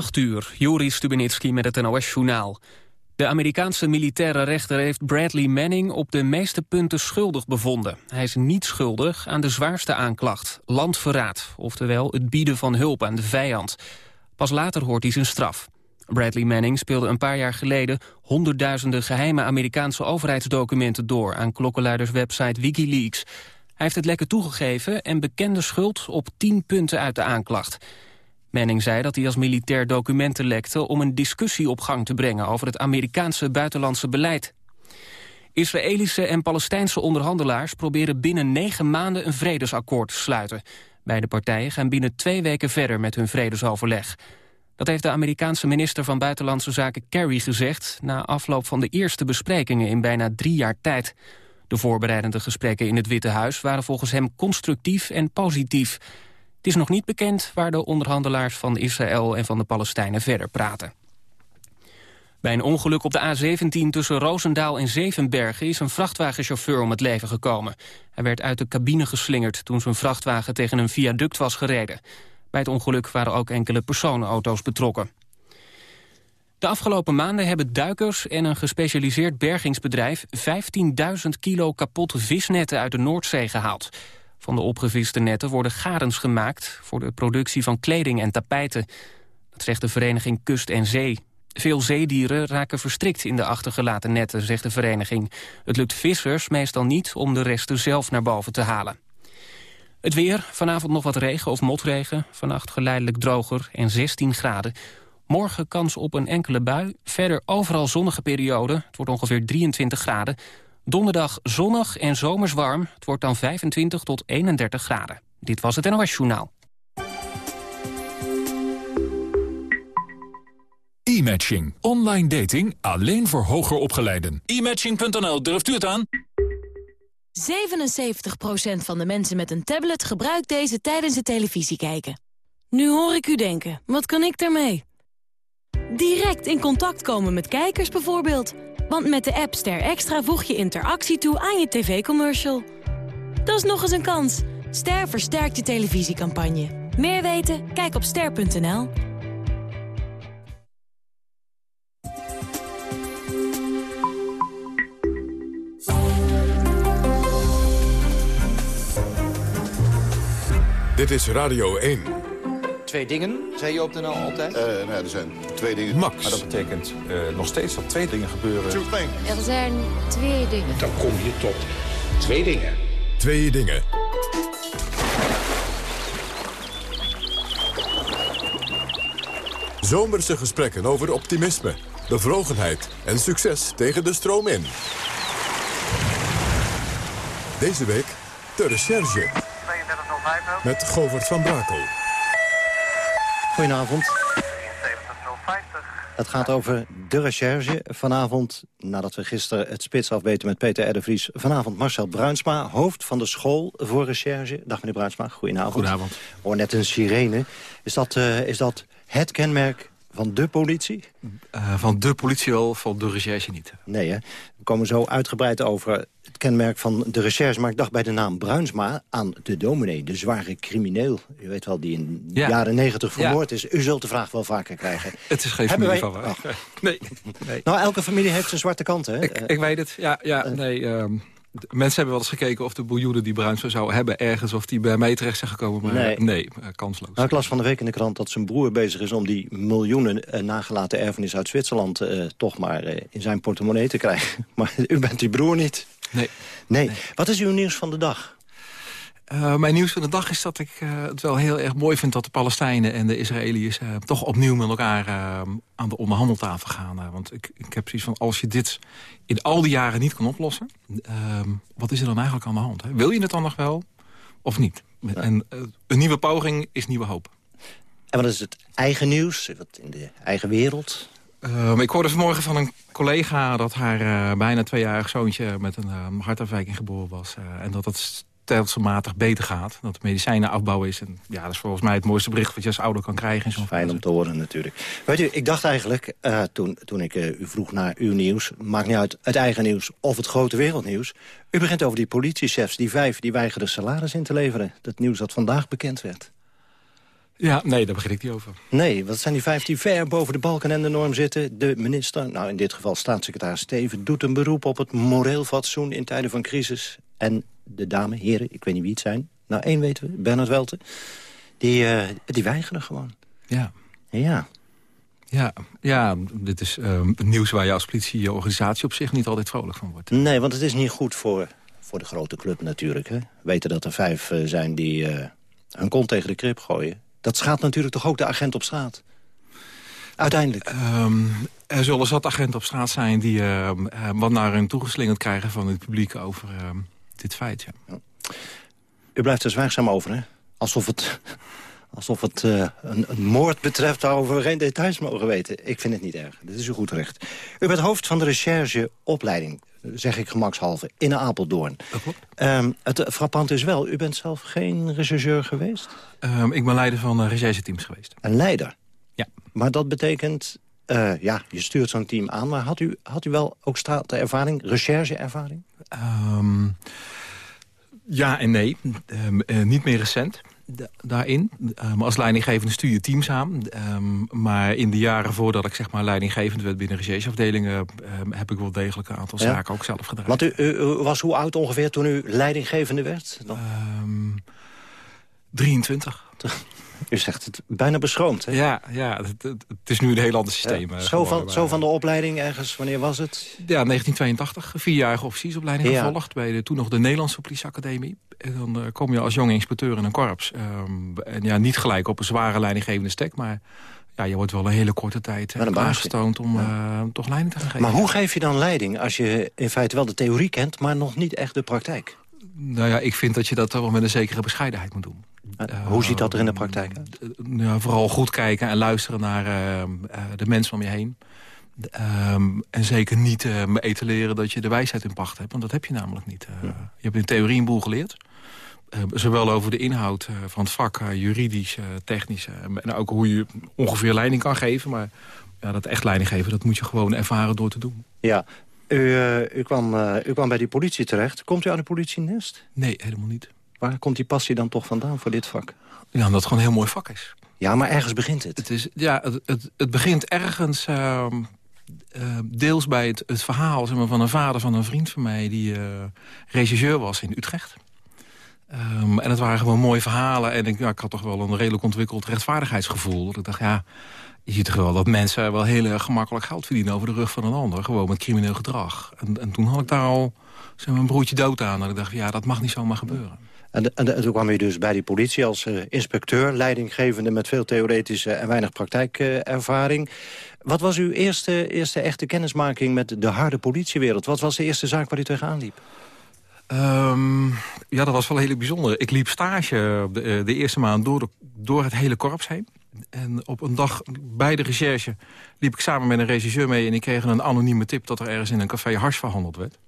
8 uur, Joris Stubenitski met het NOS-journaal. De Amerikaanse militaire rechter heeft Bradley Manning op de meeste punten schuldig bevonden. Hij is niet schuldig aan de zwaarste aanklacht, landverraad, oftewel het bieden van hulp aan de vijand. Pas later hoort hij zijn straf. Bradley Manning speelde een paar jaar geleden honderdduizenden geheime Amerikaanse overheidsdocumenten door aan klokkenluiderswebsite Wikileaks. Hij heeft het lekker toegegeven en bekende schuld op tien punten uit de aanklacht. Manning zei dat hij als militair documenten lekte om een discussie op gang te brengen over het Amerikaanse buitenlandse beleid. Israëlische en Palestijnse onderhandelaars proberen binnen negen maanden een vredesakkoord te sluiten. Beide partijen gaan binnen twee weken verder met hun vredesoverleg. Dat heeft de Amerikaanse minister van Buitenlandse Zaken Kerry gezegd... na afloop van de eerste besprekingen in bijna drie jaar tijd. De voorbereidende gesprekken in het Witte Huis waren volgens hem constructief en positief. Het is nog niet bekend waar de onderhandelaars van Israël en van de Palestijnen verder praten. Bij een ongeluk op de A17 tussen Roosendaal en Zevenbergen... is een vrachtwagenchauffeur om het leven gekomen. Hij werd uit de cabine geslingerd toen zijn vrachtwagen tegen een viaduct was gereden. Bij het ongeluk waren ook enkele personenauto's betrokken. De afgelopen maanden hebben duikers en een gespecialiseerd bergingsbedrijf 15.000 kilo kapotte visnetten uit de Noordzee gehaald. Van de opgeviste netten worden garens gemaakt voor de productie van kleding en tapijten. Dat zegt de vereniging Kust en Zee. Veel zeedieren raken verstrikt in de achtergelaten netten, zegt de vereniging. Het lukt vissers meestal niet om de resten zelf naar boven te halen. Het weer, vanavond nog wat regen of motregen. Vannacht geleidelijk droger en 16 graden. Morgen kans op een enkele bui. Verder overal zonnige periode. Het wordt ongeveer 23 graden. Donderdag zonnig en zomers warm. Het wordt dan 25 tot 31 graden. Dit was het NOS Journaal. E-matching. Online dating alleen voor hoger opgeleiden. E-matching.nl, durft u het aan? 77% van de mensen met een tablet gebruikt deze tijdens het televisie kijken. Nu hoor ik u denken, wat kan ik daarmee? Direct in contact komen met kijkers bijvoorbeeld. Want met de app Ster Extra voeg je interactie toe aan je tv-commercial. Dat is nog eens een kans. Ster versterkt je televisiecampagne. Meer weten? Kijk op ster.nl. Dit is Radio 1. Twee dingen, zei je op de NL altijd? Uh, nou, er zijn twee dingen. Max. Maar dat betekent uh, nog steeds dat twee dingen gebeuren. Er zijn twee dingen. Dan kom je tot twee dingen. Twee dingen. Zomerse gesprekken over optimisme, bevlogenheid en succes tegen de stroom in. Deze week de recherche. Met Govert van Brakel. Goedenavond. Het gaat over de recherche. Vanavond, nadat we gisteren het spits afbeten met Peter Erdevries... vanavond Marcel Bruinsma, hoofd van de school voor recherche. Dag meneer Bruinsma, goedenavond. Goedenavond. Hoor net een sirene. Is dat, uh, is dat het kenmerk van de politie? Uh, van de politie wel, van de recherche niet. Nee, hè? We komen zo uitgebreid over het kenmerk van de recherche. Maar ik dacht bij de naam Bruinsma aan de dominee, de zware crimineel. U weet wel, die in de Ja. jaren negentig vermoord Ja. is. U zult de vraag wel vaker krijgen. Het is geen Hebben familie wij- van mij. Nee, nee. Nou, elke familie heeft zijn zwarte kant, hè? Ik, Eh, ik weet het, ja, ja nee. ehm, mensen hebben wel eens gekeken of de biljoenen die Bruins zou hebben ergens... of die bij mij terecht zijn gekomen, maar Nee. nee, eh, kansloos. Nou, ik las van de week in de krant dat zijn broer bezig is... om die miljoenen eh, nagelaten erfenis uit Zwitserland... eh, toch maar in zijn portemonnee te krijgen. Maar u bent die broer niet. Nee. Nee. Wat is uw nieuws van de dag? Eh, mijn nieuws van de dag is dat ik eh, het wel heel erg mooi vind... dat de Palestijnen en de Israëliërs eh, toch opnieuw met elkaar aan de onderhandeltafel gaan. Want ik, ik heb zoiets van, als je dit in al die jaren niet kan oplossen... eh, wat is er dan eigenlijk aan de hand? Hè? Wil je het dan nog wel of niet? En een nieuwe poging is nieuwe hoop. En wat is het eigen nieuws? Wat in de eigen wereld? Ehm, ik hoorde vanmorgen van een collega dat haar bijna tweejarig zoontje met een hartafwijking geboren was. en dat het stelselmatig beter gaat. Dat de medicijnen afbouw is. En ja, dat is volgens mij het mooiste bericht wat je als ouder kan krijgen. In zo'n Fijn fase. om te horen natuurlijk. Weet u, ik dacht eigenlijk, eh, toen, toen ik eh, u vroeg naar uw nieuws... maakt niet uit het eigen nieuws of het grote wereldnieuws... u begint over die politiechefs, die vijf, die weigeren salaris in te leveren. Dat nieuws dat vandaag bekend werd. Ja, nee, daar begin ik niet over. Nee, wat zijn die vijf die ver boven de balken en de norm zitten? De minister, nou in dit geval staatssecretaris Steven... doet een beroep op het moreel fatsoen in tijden van crisis. En de dame, heren, ik weet niet wie het zijn. Nou, één weten we, Bernard Welten. Die, uh, die weigeren gewoon. Ja. Ja. Ja, ja dit is uh, nieuws waar je als politie je organisatie op zich niet altijd vrolijk van wordt. Nee, want het is niet goed voor, voor de grote club natuurlijk. Hè? Weten dat er vijf uh, zijn die uh, hun kont tegen de krip gooien. Dat schaadt natuurlijk toch ook de agent op straat? Uiteindelijk. Um, er zullen zat agenten op straat zijn die wat naar hun toegeslingerd krijgen van het publiek over ehm, dit feit. Ja. U blijft er zwijgzaam over, hè? Alsof het alsof het uh, een, een, moord betreft waarover we geen details mogen weten. Ik vind het niet erg. Dit is uw goed recht. U bent hoofd van de rechercheopleiding, zeg ik gemakshalve, in Apeldoorn. Um, het frappant is wel, u bent zelf geen rechercheur geweest? Um, ik ben leider van rechercheteams geweest. Een leider? Ja. Maar dat betekent, uh, ja, je stuurt zo'n team aan. Maar had u, had u wel ook straatervaring, rechercheervaring? Um, ja en nee. niet meer recent daarin. Um, als leidinggevende stuur je teams aan. Maar in de jaren voordat ik zeg maar, leidinggevend werd binnen rechercheafdelingen... Heb ik wel degelijk een aantal ja. zaken ook zelf gedaan. Want u, u, was hoe oud ongeveer toen u leidinggevende werd? 23. U zegt het bijna beschroomd, hè? Ja, ja het, het, het is nu een heel ander systeem. Ja, zo, van, zo van de opleiding ergens, wanneer was het? Ja, 1982, vierjarige officiersopleiding ja. gevolgd... bij de, toen nog de Nederlandse politieacademie. En dan uh, kom je als jonge inspecteur in een korps. Um, en ja, niet gelijk op een zware leidinggevende stek, maar... Ja, je wordt wel een hele korte tijd uh, aangestoond om ja. uh, toch leiding te gaan geven. Maar hoe geef je dan leiding als je in feite wel de theorie kent... maar nog niet echt de praktijk? Nou ja, ik vind dat je dat wel met een zekere bescheidenheid moet doen. Uh, hoe ziet dat er in de praktijk uit? Uh, vooral goed kijken en luisteren naar uh, de mensen om je heen. Um, en zeker niet etaleren dat je de wijsheid in pacht hebt. Want dat heb je namelijk niet. Ja. Je hebt in theorie een boel geleerd. zowel over de inhoud van het vak, juridisch, technisch... en ook hoe je ongeveer leiding kan geven. Maar ja, dat echt leiding geven, dat moet je gewoon ervaren door te doen. Ja, u, u, kwam, u kwam bij die politie terecht. Komt u aan de politienest? Nee, helemaal niet. Waar komt die passie dan toch vandaan voor dit vak? Ja, omdat het gewoon een heel mooi vak is. Ja, maar ergens begint het. Het, is, ja, het, het, het begint ergens uh, uh, deels bij het, het verhaal zeg maar, van een vader van een vriend van mij... die uh, regisseur was in Utrecht. Um, en het waren gewoon mooie verhalen. En ik, ja, ik had toch wel een redelijk ontwikkeld rechtvaardigheidsgevoel. Dat ik dacht, ja, je ziet toch wel dat mensen wel heel gemakkelijk geld verdienen... over de rug van een ander, gewoon met crimineel gedrag. En, en toen had ik daar al zeg maar, een broertje dood aan. En ik dacht, ja, dat mag niet zomaar gebeuren. En, en, en, toen kwam je dus bij die politie als uh, inspecteur... leidinggevende met veel theoretische en weinig praktijkervaring. Wat was uw eerste, eerste echte kennismaking met de harde politiewereld? Wat was de eerste zaak waar u tegenaan liep? Um, ja, dat was wel heel bijzonder. Ik liep stage de, de eerste maand door, door het hele korps heen. En op een dag bij de recherche liep ik samen met een regisseur mee... en ik kreeg een anonieme tip dat er ergens in een café hars verhandeld werd.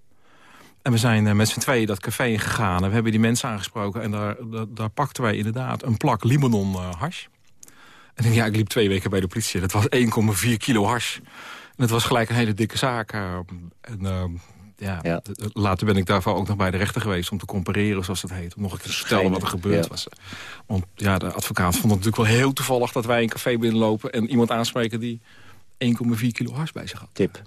En we zijn uh, met z'n tweeën dat café ingegaan. En we hebben die mensen aangesproken. En daar, daar, daar pakten wij inderdaad een plak Libanon uh, hash. En ik, ja, ik liep twee weken bij de politie. Dat was 1,4 kilo hash. En het was gelijk een hele dikke zaak. Uh, en ja, ja, later ben ik daarvan ook nog bij de rechter geweest... om te compareren, zoals dat heet. Om nog eens te vertellen wat er gebeurd ja. was. Want ja, de advocaat vond het natuurlijk wel heel toevallig... dat wij een café binnenlopen en iemand aanspreken... die 1,4 kilo hash bij zich had. Tip.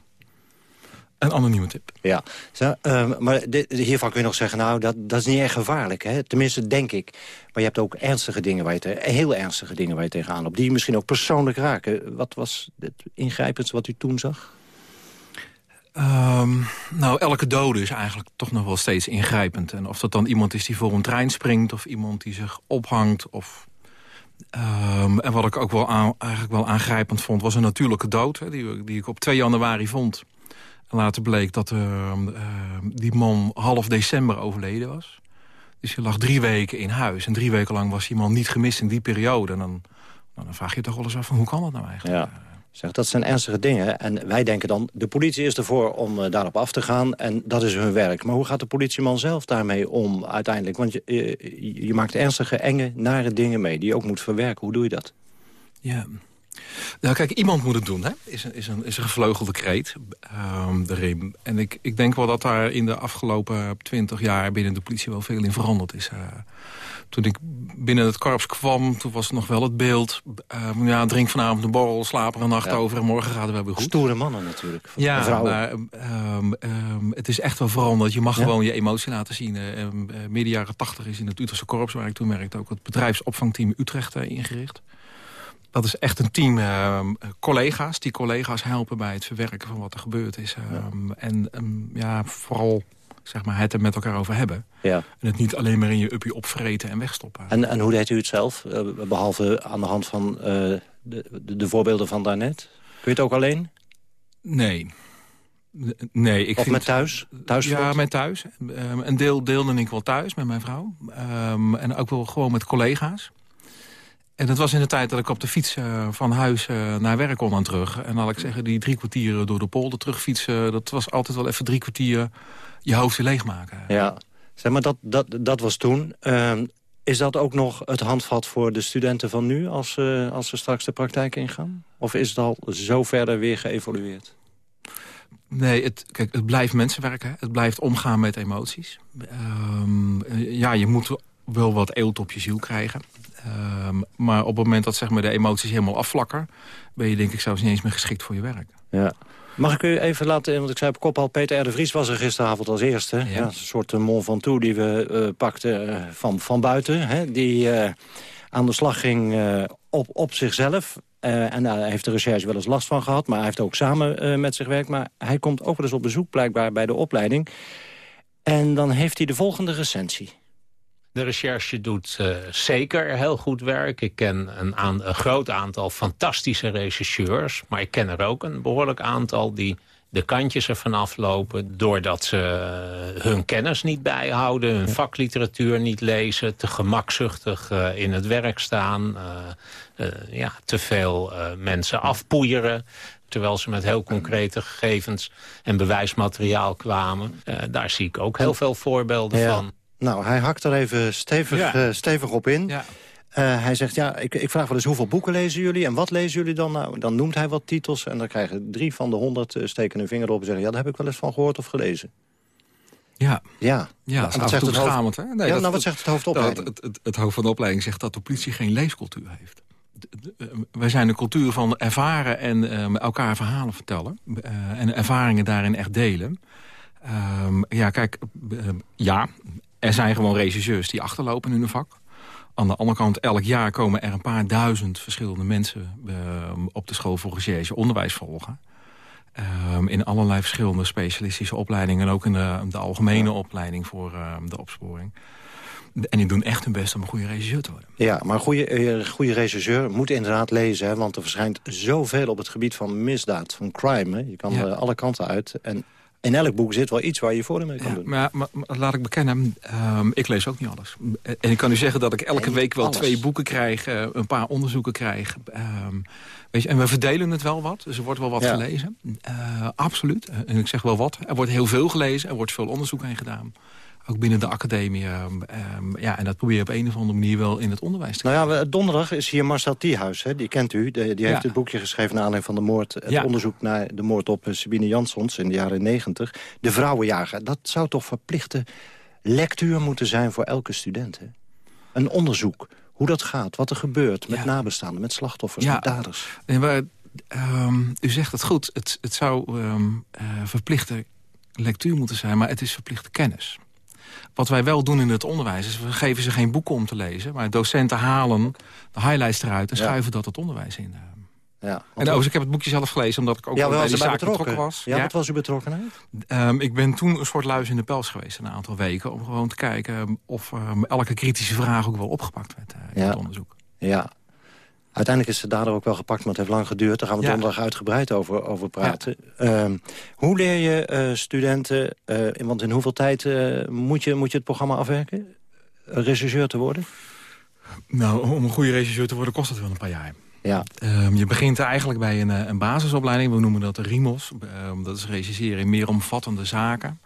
Een anonieme tip. Ja, Zo, uh, maar dit, hiervan kun je nog zeggen, nou, dat, dat is niet erg gevaarlijk. Hè? Tenminste, denk ik. Maar je hebt ook ernstige dingen waar je te, heel ernstige dingen waar je tegenaan loopt. Die misschien ook persoonlijk raken. Wat was het ingrijpendste wat u toen zag? Um, nou, elke dode is eigenlijk toch nog wel steeds ingrijpend. En of dat dan iemand is die voor een trein springt... of iemand die zich ophangt. Of, um, en wat ik ook wel, aan, eigenlijk wel aangrijpend vond... was een natuurlijke dood, hè, die, die ik op 2 januari vond... Later bleek dat uh, uh, die man half december overleden was. Dus hij lag drie weken in huis. En drie weken lang was die man niet gemist in die periode. En dan, nou, dan vraag je toch wel eens af van hoe kan dat nou eigenlijk? Ja. Zeg, dat zijn ernstige dingen. En wij denken dan, de politie is ervoor om uh, daarop af te gaan. En dat is hun werk. Maar hoe gaat de politieman zelf daarmee om uiteindelijk? Want je, je, je maakt ernstige, enge, nare dingen mee... die je ook moet verwerken. Hoe doe je dat? Ja, Nou, kijk, iemand moet het doen, hè? Is een, is een, is een gevleugelde kreet, um, de RIM. En ik, ik denk wel dat daar in de afgelopen twintig jaar binnen de politie wel veel in veranderd is. Uh, toen ik binnen het korps kwam, toen was het nog wel het beeld... Uh, ja, drink vanavond een borrel, slaap er een nacht over... en morgen gaat het wel weer goed. Stoere mannen natuurlijk. Ja, maar um, um, het is echt wel veranderd. Je mag ja? gewoon je emotie laten zien. Uh, midden jaren tachtig is in het Utrechtse korps... waar ik toen werkte ook het bedrijfsopvangteam Utrecht ingericht. Dat is echt een team uh, collega's. Die collega's helpen bij het verwerken van wat er gebeurd is. Ja. En um, ja, vooral zeg maar, het er met elkaar over hebben. Ja. En het niet alleen maar in je uppie opvreten en wegstoppen. En, en hoe deed u het zelf? Uh, behalve aan de hand van de, de, de, voorbeelden van daarnet? Kun je het ook alleen? Nee. Nee, ik of vind met thuis? thuis ja, met thuis. Um, een deel deelde ik wel thuis met mijn vrouw. En ook wel gewoon met collega's. En dat was in de tijd dat ik op de fiets uh, van huis uh, naar werk kon aan terug. En laat ik zeggen, die drie kwartieren door de polder terugfietsen... dat was altijd wel even drie kwartier je hoofd leegmaken. Ja, zeg maar, dat, dat, dat was toen. Uh, is dat ook nog het handvat voor de studenten van nu... als, als ze straks de praktijk ingaan? Of is het al zo verder weer geëvolueerd? Nee, het, kijk, het blijft mensenwerken. Het blijft omgaan met emoties. Um, ja, je moet wel wat eelt op je ziel krijgen. Um, maar op het moment dat zeg maar, de emoties helemaal afvlakken... ben je denk ik zelfs niet eens meer geschikt voor je werk. Ja. Mag ik u even laten, want ik zei op kop al... Peter R. de Vries was er gisteravond als eerste. Ja. Ja, een soort Mont Ventoux die we uh, pakten uh, van, van buiten. Hè, die uh, aan de slag ging op, op zichzelf. en daar heeft de recherche wel eens last van gehad. Maar hij heeft ook samen met zich gewerkt. Maar hij komt ook wel eens op bezoek blijkbaar bij de opleiding. En dan heeft hij de volgende recensie. De recherche doet uh, zeker heel goed werk. Ik ken een, aan, een groot aantal fantastische rechercheurs. Maar ik ken er ook een behoorlijk aantal die de kantjes ervan aflopen... doordat ze uh, hun kennis niet bijhouden, hun vakliteratuur niet lezen... te gemakzuchtig uh, in het werk staan, ja, te veel mensen afpoeieren terwijl ze met heel concrete gegevens en bewijsmateriaal kwamen. daar zie ik ook heel veel voorbeelden ja. van. Nou, hij hakt er even stevig, ja. uh, stevig op in. Ja. Uh, hij zegt, ja, ik, ik, vraag wel eens hoeveel boeken lezen jullie en wat lezen jullie dan? Nou, dan noemt hij wat titels en dan krijgen drie van de honderd uh, steken hun vinger op en zeggen... ja, daar heb ik wel eens van gehoord of gelezen. Ja, ja. ja wat zegt het hoofd... hè? Nee, ja, dat, nou, wat zegt het hoofdopleiding? Het, het, het, hoofd van de opleiding zegt dat de politie geen leescultuur heeft. Wij zijn een cultuur van ervaren en uh, elkaar verhalen vertellen. en ervaringen daarin echt delen. Um, ja, kijk, ja, er zijn gewoon regisseurs die achterlopen in hun vak. Aan de andere kant, elk jaar komen er een paar duizend verschillende mensen... Uh, op de school voor recherche onderwijs volgen. Um, in allerlei verschillende specialistische opleidingen... en ook in de, de algemene opleiding voor uh, de opsporing. En die doen echt hun best om een goede regisseur te worden. Ja, maar een goede, goede regisseur moet inderdaad lezen. Hè, want er verschijnt zoveel op het gebied van misdaad, van crime. Hè. Je kan ja. alle kanten uit. En in elk boek zit wel iets waar je voordeel mee kan ja, doen. Maar, maar, maar, laat ik bekennen, um, ik lees ook niet alles. En ik kan u zeggen dat ik elke week wel alles. twee boeken krijg, uh, een paar onderzoeken krijg. Um, weet je, en we verdelen het wel wat, dus er wordt wel wat ja. gelezen. Uh, absoluut. En ik zeg wel wat. Er wordt heel veel gelezen, er wordt veel onderzoek heen gedaan. Ook binnen de academie. Um, um, ja, en dat probeer je op een of andere manier wel in het onderwijs te Nou ja, donderdag is hier Marcel Thiehuis, hè, die kent u. De, die heeft ja. het boekje geschreven naar aanleiding van de moord. Het ja. onderzoek naar de moord op Sabine Jansons in de jaren 90. De vrouwenjager. Dat zou toch verplichte lectuur moeten zijn voor elke student, hè? Een onderzoek. Hoe dat gaat, wat er gebeurt met ja. nabestaanden, met slachtoffers, met daders. Nee, maar, um, u zegt het goed. Het, het zou uh, verplichte lectuur moeten zijn, maar het is verplichte kennis. Wat wij wel doen in het onderwijs is, we geven ze geen boeken om te lezen. Maar docenten halen de highlights eruit en schuiven dat het onderwijs in. Ja, en overigens, ik heb het boekje zelf gelezen, omdat ik ook ja, bij die zaak betrokken. betrokken was. Ja, ja, wat was uw betrokkenheid? Um, ik ben toen een soort luis in de pels geweest een aantal weken... om gewoon te kijken of um, elke kritische vraag ook wel opgepakt werd uh, in het onderzoek. Ja, Uiteindelijk is de dader ook wel gepakt, maar het heeft lang geduurd. Daar gaan we ja. donderdag uitgebreid over, over praten. Ja. Um, hoe leer je uh, studenten, uh, want in hoeveel tijd uh, moet, je, moet je het programma afwerken? Regisseur te worden? Nou, om een goede regisseur te worden kost het wel een paar jaar. Ja. Um, je begint eigenlijk bij een, een basisopleiding. We noemen dat de RIMOS. Um, dat is regisseren in meer omvattende zaken.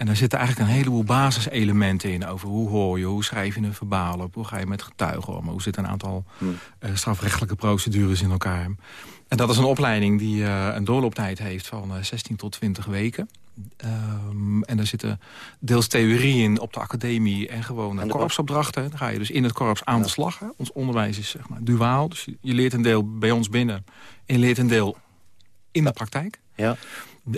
En daar zitten eigenlijk een heleboel basiselementen in... over hoe hoor je, hoe schrijf je een verbaal op... hoe ga je met getuigen om, hoe zitten een aantal hmm. uh, strafrechtelijke procedures in elkaar. En dat is een opleiding die een doorlooptijd heeft van 16 tot 20 weken. Um, en daar zitten deels theorie in op de academie en gewoon korpsopdrachten. Dan ga je dus in het korps aan de slag. Hè. Ons onderwijs is zeg maar duaal. Dus je, leert een deel bij ons binnen en je leert een deel in de praktijk. Ja.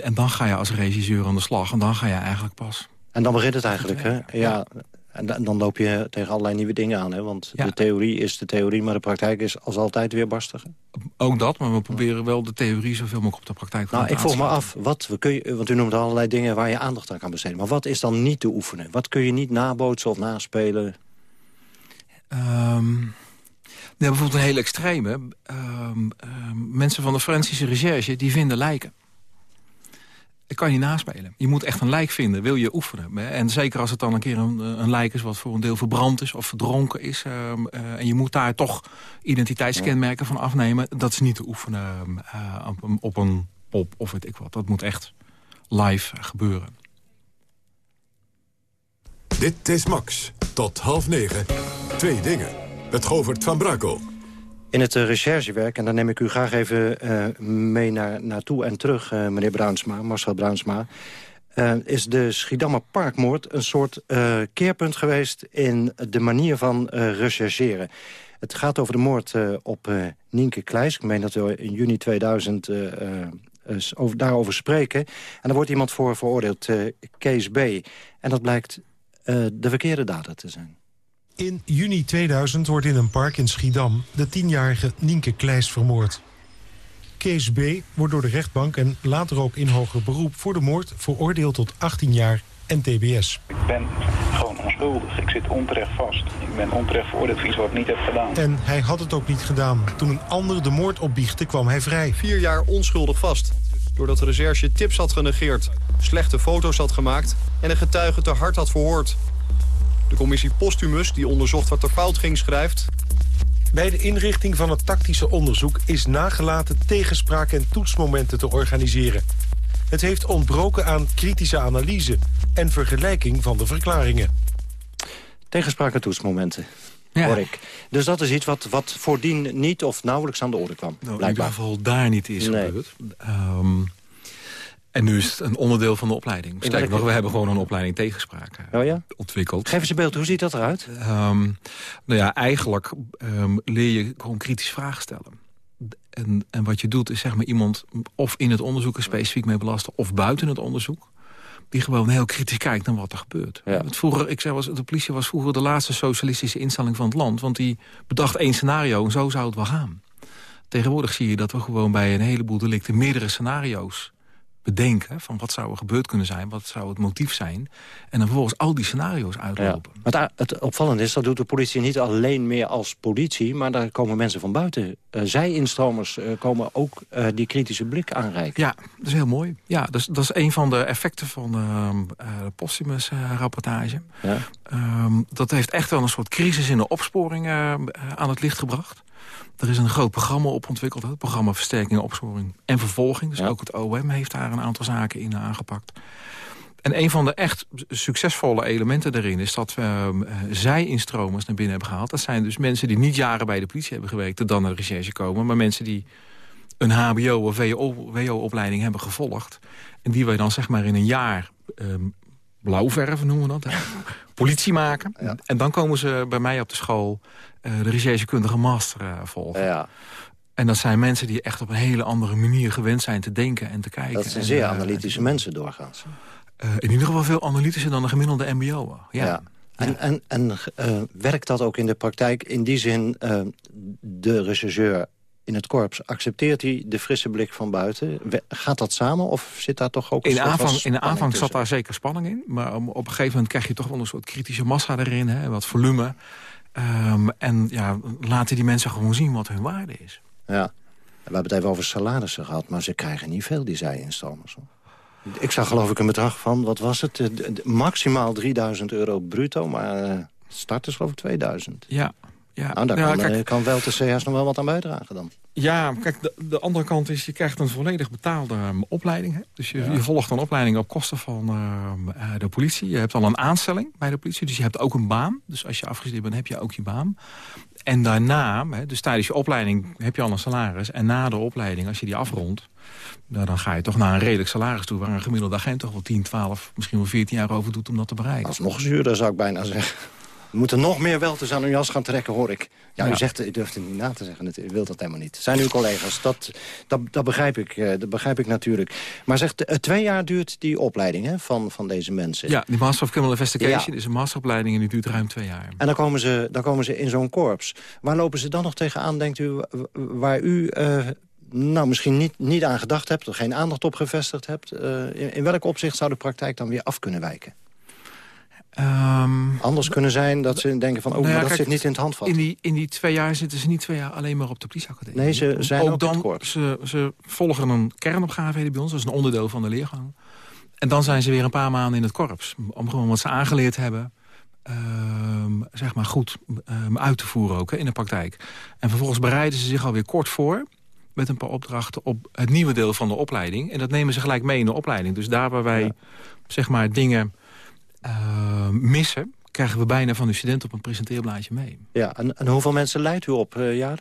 En dan ga je als regisseur aan de slag. En dan ga je eigenlijk pas... En dan begint het eigenlijk, hè? Ja. En dan loop je tegen allerlei nieuwe dingen aan. Hè? Want de theorie is de theorie, maar de praktijk is als altijd weer barstiger. Ook dat, maar we proberen wel de theorie zoveel mogelijk op de praktijk te Nou, ik vroeg me af, wat we kun je, want u noemt allerlei dingen waar je aandacht aan kan besteden. Maar wat is dan niet te oefenen? Wat kun je niet nabootsen of naspelen? Um, nee, bijvoorbeeld een hele extreme. Um, um, mensen van de forensische recherche, die vinden lijken. Dat kan je naspelen. Je moet echt een lijk vinden, wil je oefenen. En zeker als het dan een keer een, een lijk is wat voor een deel verbrand is of verdronken is. Uh, uh, en je moet daar toch identiteitskenmerken van afnemen. Dat is niet te oefenen op, op, een pop of weet ik wat. Dat moet echt live gebeuren. Dit is Max. Tot half negen. Twee dingen. Het Govert van Brakel. In het uh, recherchewerk, en daar neem ik u graag even uh, mee naar, naartoe en terug, uh, meneer Bruinsma, Marcel Bruinsma... is de Schiedammer Parkmoord een soort keerpunt geweest in de manier van rechercheren. Het gaat over de moord op Nienke Kleijs. Ik meen dat we in juni 2000 over, daarover spreken. En er wordt iemand voor veroordeeld, Kees B. En dat blijkt de verkeerde data te zijn. In juni 2000 wordt in een park in Schiedam de tienjarige Nienke Kleist vermoord. Kees B. wordt door de rechtbank en later ook in hoger beroep voor de moord veroordeeld tot 18 jaar en tbs. Ik ben gewoon onschuldig. Ik zit onterecht vast. Ik ben onterecht veroordeeld voor iets wat ik niet heb gedaan. En hij had het ook niet gedaan. Toen een ander de moord opbiechte kwam hij vrij. Vier jaar onschuldig vast. Doordat de recherche tips had genegeerd, slechte foto's had gemaakt... en een getuige te hard had verhoord. De commissie Postumus, die onderzocht wat er fout ging, schrijft... Bij de inrichting van het tactische onderzoek is nagelaten tegenspraak en toetsmomenten te organiseren. Het heeft ontbroken aan kritische analyse en vergelijking van de verklaringen. Tegenspraak en toetsmomenten, ja. hoor ik. Dus dat is iets wat, wat voordien niet of nauwelijks aan de orde kwam, nou, In ieder geval daar niet is nee. gebeurd. Um, en nu is het een onderdeel van de opleiding. Sterker nog, we hebben gewoon een opleiding tegenspraak uh, oh ja? ontwikkeld. Geef eens een beeld, hoe ziet dat eruit? Um, nou ja, eigenlijk um, leer je gewoon kritisch vragen stellen. En, en wat je doet is zeg maar iemand of in het onderzoek er specifiek mee belasten... of buiten het onderzoek die gewoon heel kritisch kijkt naar wat er gebeurt. Ja. Vroeger, ik zei, was, de politie was vroeger de laatste socialistische instelling van het land... want die bedacht één scenario en zo zou het wel gaan. Tegenwoordig zie je dat we gewoon bij een heleboel delicten meerdere scenario's bedenken... van wat zou er gebeurd kunnen zijn, wat zou het motief zijn... en dan vervolgens al die scenario's uitlopen. Ja. Maar het opvallende is, dat doet de politie niet alleen meer als politie... maar daar komen mensen van buiten. Uh, zij-instromers uh, komen ook uh, die kritische blik aanreiken. Ja, dat is heel mooi. Ja, dat is, dat is een van de effecten van de Postumus-rapportage. Ja. Um, dat heeft echt wel een soort crisis in de opsporing aan het licht gebracht. Er is een groot programma op ontwikkeld. Het programma Versterking, Opsporing en Vervolging. Dus ook het OM heeft daar een aantal zaken in aangepakt. En een van de echt succesvolle elementen daarin... is dat we uh, zij-instromers naar binnen hebben gehaald. Dat zijn dus mensen die niet jaren bij de politie hebben gewerkt... en dan naar de recherche komen. Maar mensen die een hbo- of wo-opleiding hebben gevolgd. En die wij dan zeg maar in een jaar um, blauwverven noemen we dat. Politie maken. En dan komen ze bij mij op de school de recherchekundige master uh, volgen. Ja. En dat zijn mensen die echt op een hele andere manier gewend zijn te denken en te kijken. Dat zijn zeer uh, analytische mensen doorgaans. in ieder geval veel analytischer dan een gemiddelde mbo. Ja. ja. En, en, en werkt dat ook in de praktijk? In die zin, de rechercheur in het korps, accepteert hij de frisse blik van buiten? Gaat dat samen of zit daar toch ook een in aanvang, In de aanvang zat daar zeker spanning in. Maar op een gegeven moment krijg je toch wel een soort kritische massa erin. Hè, wat volume. Um, en ja, laten die mensen gewoon zien wat hun waarde is. Ja, we hebben het even over salarissen gehad... maar ze krijgen niet veel, die zij-instomers. Ik zag geloof ik een bedrag van, wat was het? De, de, maximaal 3000 euro bruto, maar uh, start is geloof ik 2000. Ja, Ja, nou, daar ja, kan, kijk- eh, kan wel de CS nog wel wat aan bijdragen dan. Ja, kijk, de, de andere kant is, je krijgt een volledig betaalde ehm, opleiding. Hè? Dus je, je volgt een opleiding op kosten van ehm, eh, de politie. Je hebt al een aanstelling bij de politie, dus je hebt ook een baan. Dus als je afgestudeerd bent, heb je ook je baan. En daarna, hè, dus tijdens je opleiding heb je al een salaris. En na de opleiding, als je die afrondt... nou, dan ga je toch naar een redelijk salaris toe... waar een gemiddelde agent toch wel 10, 12, misschien wel 14 jaar over doet om dat te bereiken. Dat is nog zuurder, zou ik bijna zeggen. We moeten nog meer weltes aan uw jas gaan trekken, hoor ik. Ja, u zegt, u durft het niet na te zeggen. U wilt dat helemaal niet. Zijn uw collega's, dat, dat, dat, begrijp, ik, eh, dat begrijp ik natuurlijk. Maar zegt, eh, twee jaar duurt die opleiding hè, van, van deze mensen. Ja, die Master of Criminal Investigation Ja. is een masteropleiding... en die duurt ruim twee jaar. En dan komen, ze, dan komen ze in zo'n korps. Waar lopen ze dan nog tegenaan, denkt u, wa- waar u... eh, nou, misschien niet, niet aan gedacht hebt, er geen aandacht op gevestigd hebt. In, in welk opzicht zou de praktijk dan weer af kunnen wijken? Anders kunnen zijn dat ze denken van... oh, Nou ja, maar dat kijk, zit niet in het handvat. In die, in die twee jaar zitten ze niet twee jaar alleen maar op de politieacademie. Nee, ze zijn ook het dan. Ze, ze volgen een kernopgave bij ons, dat is een onderdeel van de leergang. En dan zijn ze weer een paar maanden in het korps. Om gewoon wat ze aangeleerd hebben, ehm, zeg maar goed ehm, uit te voeren ook hè, in de praktijk. En vervolgens bereiden ze zich alweer kort voor met een paar opdrachten op het nieuwe deel van de opleiding. En dat nemen ze gelijk mee in de opleiding. Dus daar waar wij zeg maar dingen eh, missen... krijgen we bijna van de studenten op een presenteerblaadje mee. Ja, en, en hoeveel mensen leidt u op uh?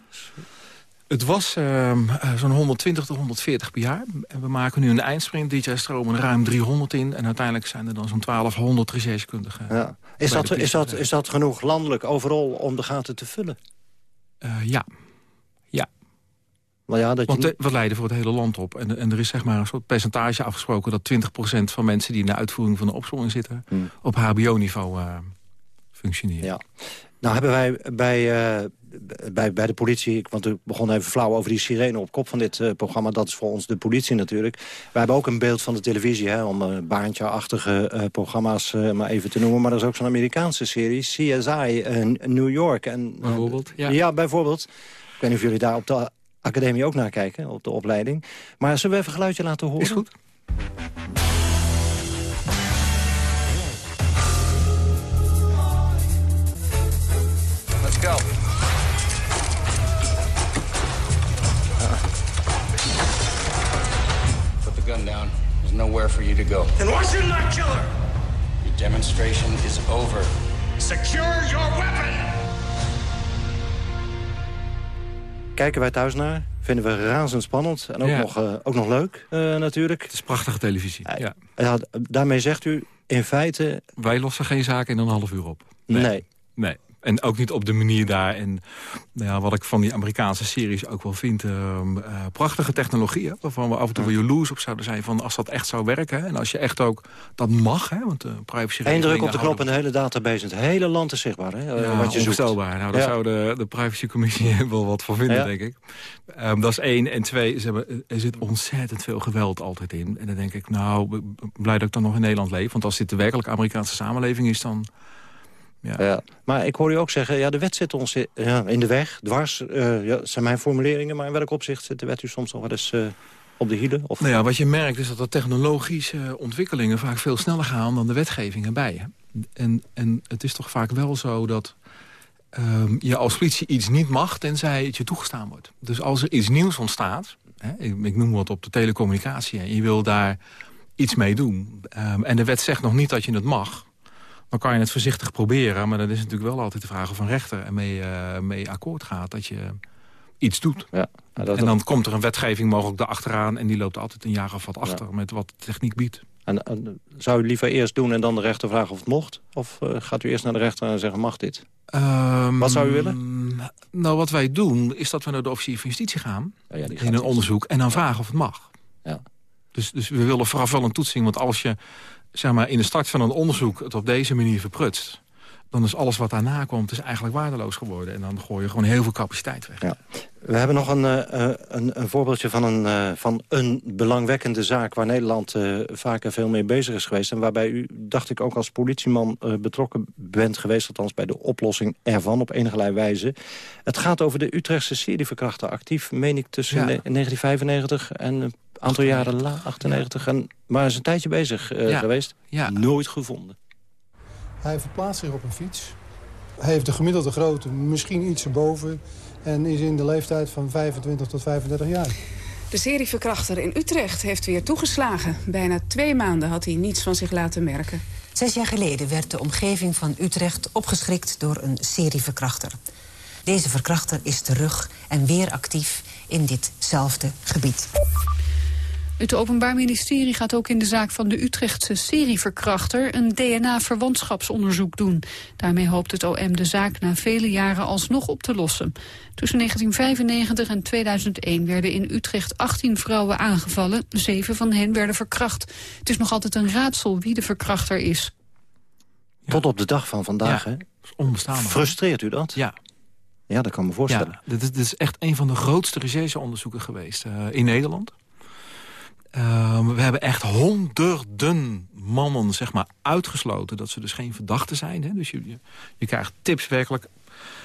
Het was ehm, uh, zo'n 120 tot 140 per jaar. En we maken nu een eindsprint. Dit jaar stromen ruim 300 in. En uiteindelijk zijn er dan zo'n 1200 recherchekundigen. Ja. Is, dat, is, dat, is dat genoeg landelijk overal om de gaten te vullen? Uh. Ja. Maar ja, dat Want je... de, we leiden voor het hele land op. En, en er is zeg maar een soort percentage afgesproken... dat 20% van mensen die in de uitvoering van de opzomming zitten... Hmm. op hbo-niveau uh, functioneren. Ja. Nou hebben wij bij, uh, bij, bij de politie... want ik begon even flauw over die sirene op kop van dit uh, programma. Dat is voor ons de politie natuurlijk. Wij hebben ook een beeld van de televisie... Hè, om uh, baantje-achtige programma's maar even te noemen. Maar er is ook zo'n Amerikaanse serie, CSI New York. En, bijvoorbeeld? Ja. ja, bijvoorbeeld. Ik weet niet of jullie daar op de academie ook naar kijken, op de opleiding. Maar zullen we even een geluidje laten horen? Is goed. Let's go. Put the gun down. There's nowhere for you to go. Then why shouldn't I kill her? Your demonstration is over. Secure your weapon! Kijken wij thuis naar. Vinden we razendspannend. En ook, Ja. nog, uh, ook nog leuk, uh, natuurlijk. Het is prachtige televisie. Uh, ja. ja. daarmee zegt u in feite... Wij lossen geen zaken in een half uur op. Nee. nee. nee. En ook niet op de manier daar. En nou ja, wat ik van die Amerikaanse series ook wel vind... Uh, prachtige technologieën, waarvan we af en toe wel jaloers op zouden zijn... van als dat echt zou werken. Hè, en als je echt ook dat mag, hè, want de privacy... Eén druk op de knop en de hele database... het hele land is zichtbaar, hè, ja, wat je zoekt. Nou, daar ja. zou de, de privacycommissie wel wat voor vinden, ja. denk ik. Um, dat is één. En twee, ze hebben, er zit ontzettend veel geweld altijd in. En dan denk ik, nou, blij dat ik dan nog in Nederland leef. Want als dit de werkelijk Amerikaanse samenleving is, dan... Ja. ja. maar ik hoor u ook zeggen, ja, de wet zit ons ja, in de weg, dwars. Uh, ja, zijn mijn formuleringen, maar in welk opzicht zit de wet u soms nog wel eens uh, op de hielen? Of... Nou ja, wat je merkt is dat de technologische ontwikkelingen vaak veel sneller gaan dan de wetgeving erbij. En, en het is toch vaak wel zo dat um, je als politie iets niet mag tenzij het je toegestaan wordt. Dus als er iets nieuws ontstaat, hè, ik, ik noem wat op de telecommunicatie, en je wil daar iets mee doen. Um, en de wet zegt nog niet dat je het mag dan kan je het voorzichtig proberen. Maar dan is natuurlijk wel altijd de vraag of een rechter ermee uh, mee akkoord gaat. Dat je iets doet. Ja, dat en dan komt er een wetgeving mogelijk daarachteraan... en die loopt altijd een jaar of wat achter ja. met wat de techniek biedt. En, en, zou u liever eerst doen en dan de rechter vragen of het mocht? Of uh, gaat u eerst naar de rechter en zeggen, mag dit? Um, wat zou u willen? Nou, wat wij doen, is dat we naar de officier van justitie gaan... Ja, ja, in een onderzoek en dan vragen of het mag. Ja. Dus, dus we willen vooraf wel een toetsing. Want als je zeg maar, in de start van een onderzoek het op deze manier verprutst... dan is alles wat daarna komt is eigenlijk waardeloos geworden. En dan gooi je gewoon heel veel capaciteit weg. Ja. We hebben nog een, uh, een, een, voorbeeldje van een, uh, van een belangwekkende zaak... waar Nederland uh, vaker veel mee bezig is geweest. En waarbij u, dacht ik, ook als politieman betrokken bent geweest... althans bij de oplossing ervan op enige wijze. Het gaat over de Utrechtse serieverkrachter. Actief, meen ik, tussen ja. 1995 en een aantal jaren la, 98. En, maar is een tijdje bezig ja. geweest. Ja. Nooit gevonden. Hij verplaatst zich op een fiets. heeft de gemiddelde grootte misschien iets erboven... en is in de leeftijd van 25 tot 35 jaar. De serieverkrachter in Utrecht heeft weer toegeslagen. Bijna twee maanden had hij niets van zich laten merken. Zes jaar geleden werd de omgeving van Utrecht opgeschrikt door een serieverkrachter. Deze verkrachter is terug en weer actief in ditzelfde gebied. Het Openbaar Ministerie gaat ook in de zaak van de Utrechtse serieverkrachter een DNA-verwantschapsonderzoek doen. Daarmee hoopt het OM de zaak na vele jaren alsnog op te lossen. Tussen 1995 en 2001 werden in Utrecht 18 vrouwen aangevallen. Zeven van hen werden verkracht. Het is nog altijd een raadsel wie de verkrachter is. Tot op de dag van vandaag, Ja, hè? Onbestaanbaar. Frustreert u dat? Ja. Ja, dat kan me voorstellen. Ja, dit is, dit is echt een van de grootste rechercheonderzoeken geweest uh, in Nederland. Uh, we hebben echt honderden mannen zeg maar, uitgesloten dat ze dus geen verdachten zijn. Hè? Dus je, je, krijgt tips werkelijk.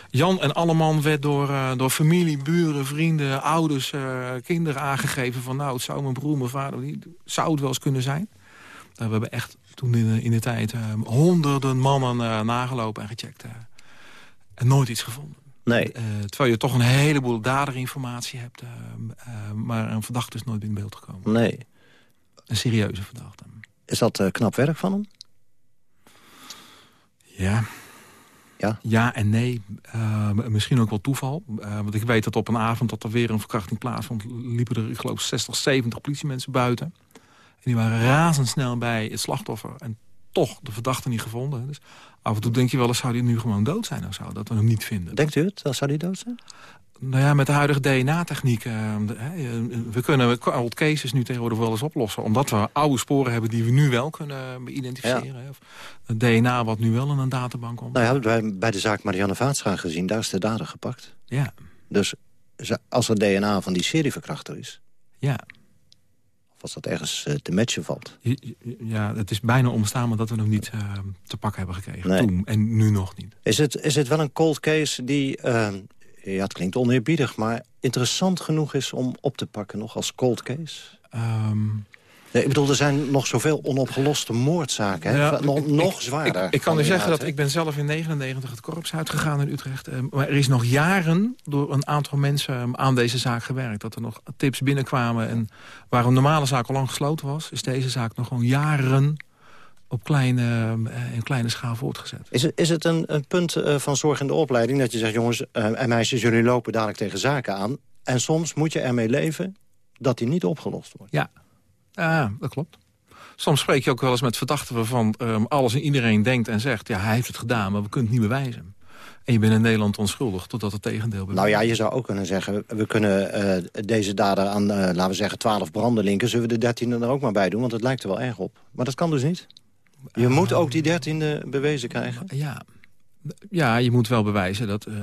Jan en Alleman werd door, uh, door familie, buren, vrienden, ouders, uh, kinderen aangegeven... van nou, het zou mijn broer, mijn vader, die, zou het wel eens kunnen zijn. we hebben echt toen in, in de tijd honderden mannen nagelopen en gecheckt. en nooit iets gevonden. Nee. Uh, terwijl je toch een heleboel daderinformatie hebt. Uh, uh, maar een verdachte is nooit in beeld gekomen. Nee. Een serieuze verdachte. Is dat knap werk van hem? Ja. Ja, ja en nee. misschien ook wel toeval. want ik weet dat op een avond dat er weer een verkrachting plaatsvond... liepen er, ik geloof, 60, 70 politiemensen buiten. En die waren razendsnel bij het slachtoffer. En toch de verdachte niet gevonden. Dus af en toe denk je wel eens, zou die nu gewoon dood zijn of zo? Dat we hem niet vinden. Denkt u het? Zou die dood zijn? Nou ja, met de huidige DNA-techniek. Uh, we kunnen old cases nu tegenwoordig wel eens oplossen. Omdat we oude sporen hebben die we nu wel kunnen identificeren. Ja. Of het DNA wat nu wel in een databank komt. Nou ja, wij bij de zaak Marianne Vaatscha gezien. Daar is de dader gepakt. Ja. Dus als er DNA van die serieverkrachter is... Ja. Of als dat ergens uh, te matchen valt. Ja, het is bijna onbestaanbaar dat we nog niet uh, te pakken hebben gekregen. Nee. Toen en nu nog niet. Is het, is het wel een cold case die... Uh, ja, het klinkt oneerbiedig, maar interessant genoeg is om op te pakken nog als cold case? Um... Nee, ik bedoel, er zijn nog zoveel onopgeloste moordzaken. Hè? Ja, nog, ik, nog zwaarder. Ik, ik kan u zeggen dat ik ben zelf in 99 het korps uitgegaan in Utrecht. Uh, maar er is nog jaren door een aantal mensen aan deze zaak gewerkt. Dat er nog tips binnenkwamen. En waar een normale zaak al lang gesloten was... is deze zaak nog gewoon jaren op kleine, uh, in kleine schaal voortgezet. Is het, is het een, een punt uh, van zorg in de opleiding... dat je zegt, jongens en meisjes, jullie lopen dadelijk tegen zaken aan... en soms moet je ermee leven dat die niet opgelost wordt? Ja, ja dat klopt. Soms spreek je ook wel eens met verdachten waarvan um, alles en iedereen denkt en zegt... ja, hij heeft het gedaan, maar we kunnen het niet bewijzen. En je bent in Nederland onschuldig totdat het tegendeel bewijst. Nou ja, je zou ook kunnen zeggen... we kunnen uh, deze dader aan, uh, laten we zeggen, 12 branden linken... zullen we de dertiende er ook maar bij doen, want het lijkt er wel erg op. Maar dat kan dus niet. Je uh, moet ook die dertiende bewezen krijgen. Ja, ja, je moet wel bewijzen dat... Uh,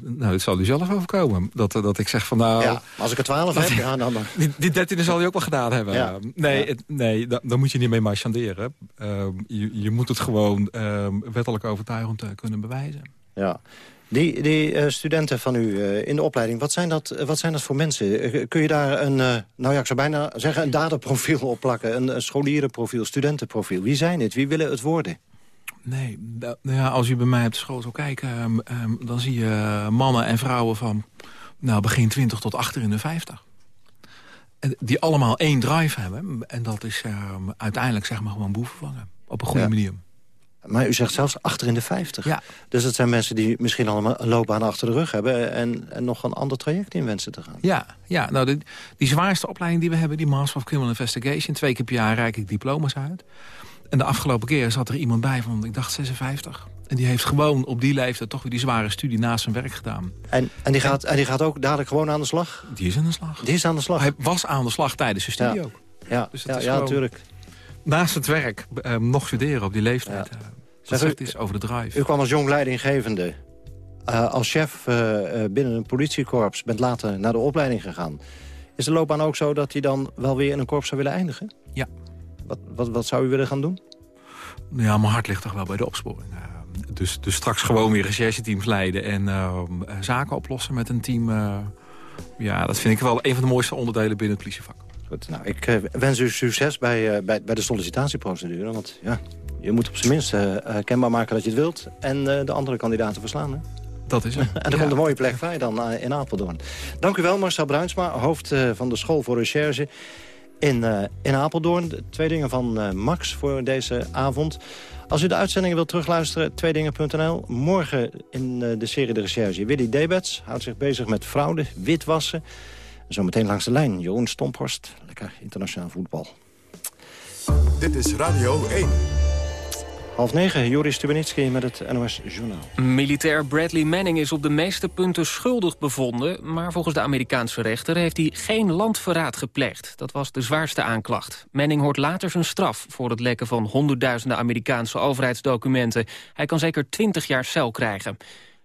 nou, het zal u zelf overkomen. Dat, dat ik zeg van nou... Ja, als ik er twaalf heb, ja, dan... Die, die dertiende zal hij ook wel gedaan hebben. Ja. Nee, ja. het, nee da, daar moet je niet mee marchanderen. Uh, je, je moet het gewoon uh, wettelijk overtuigend kunnen bewijzen. Ja. Die, die studenten van u in de opleiding, wat zijn dat, wat zijn dat voor mensen? Kun je daar een, nou ja, ik zou bijna zeggen, een daderprofiel op plakken? Een, een scholierenprofiel, studentenprofiel. Wie zijn het? Wie willen het worden? Nee, nou ja, als u bij mij op de school zou kijken... Um, um, dan zie je mannen en vrouwen van nou, begin 20 tot achter in de 50. En die allemaal één drive hebben. En dat is um, uiteindelijk zeg maar gewoon boeven vangen. Op een goede ja. manier. Maar u zegt zelfs achter in de 50. Ja. Dus het zijn mensen die misschien allemaal een loopbaan achter de rug hebben... en, en nog een ander traject in wensen te gaan. Ja, ja nou die zwaarste opleiding die we hebben... die Master of Criminal Investigation. Twee keer per jaar reik ik diploma's uit. En de afgelopen keer zat er iemand bij van, ik dacht 56. En die heeft gewoon op die leeftijd toch weer die zware studie naast zijn werk gedaan. En, en, die, gaat, en die gaat ook dadelijk gewoon aan de slag? Die is aan de slag. Die is aan de slag? Hij was aan de slag tijdens zijn studie ja. ook. Ja, dus ja, ja natuurlijk. Naast het werk eh, nog studeren op die leeftijd. Ja. Uh, dat zegt iets over de drive. U kwam als jong leidinggevende. Uh, als chef uh, binnen een politiekorps bent later naar de opleiding gegaan. Is de loopbaan ook zo dat hij dan wel weer in een korps zou willen eindigen? Ja. Wat, wat, wat zou u willen gaan doen? Ja, mijn hart ligt toch wel bij de opsporing. Uh, dus, dus straks gewoon weer rechercheteams leiden en uh, zaken oplossen met een team. Uh, ja, dat vind ik wel een van de mooiste onderdelen binnen het politievak. Goed, nou, ik wens u succes bij, bij, bij de sollicitatieprocedure. Want ja, Je moet op zijn minst uh, kenbaar maken dat je het wilt... en de andere kandidaten verslaan, hè? Dat is het. en er komt een mooie plek vrij dan in Apeldoorn. Dank u wel, Marcel Bruinsma, hoofd van de School voor Recherche in, in Apeldoorn. Twee dingen van Max voor deze avond. Als u de uitzendingen wilt terugluisteren, tweedingen.nl. Morgen in de serie De Recherche. Willy Debets houdt zich bezig met fraude, witwassen. Zometeen langs de lijn, Jeroen Stomphorst. Lekker internationaal voetbal. Dit is Radio 1. Half negen, Joris Stubenitski met het NOS Journaal. Militair Bradley Manning is op de meeste punten schuldig bevonden... maar volgens de Amerikaanse rechter heeft hij geen landverraad gepleegd. Dat was de zwaarste aanklacht. Manning hoort later zijn straf voor het lekken van honderdduizenden Amerikaanse overheidsdocumenten. Hij kan zeker twintig jaar cel krijgen.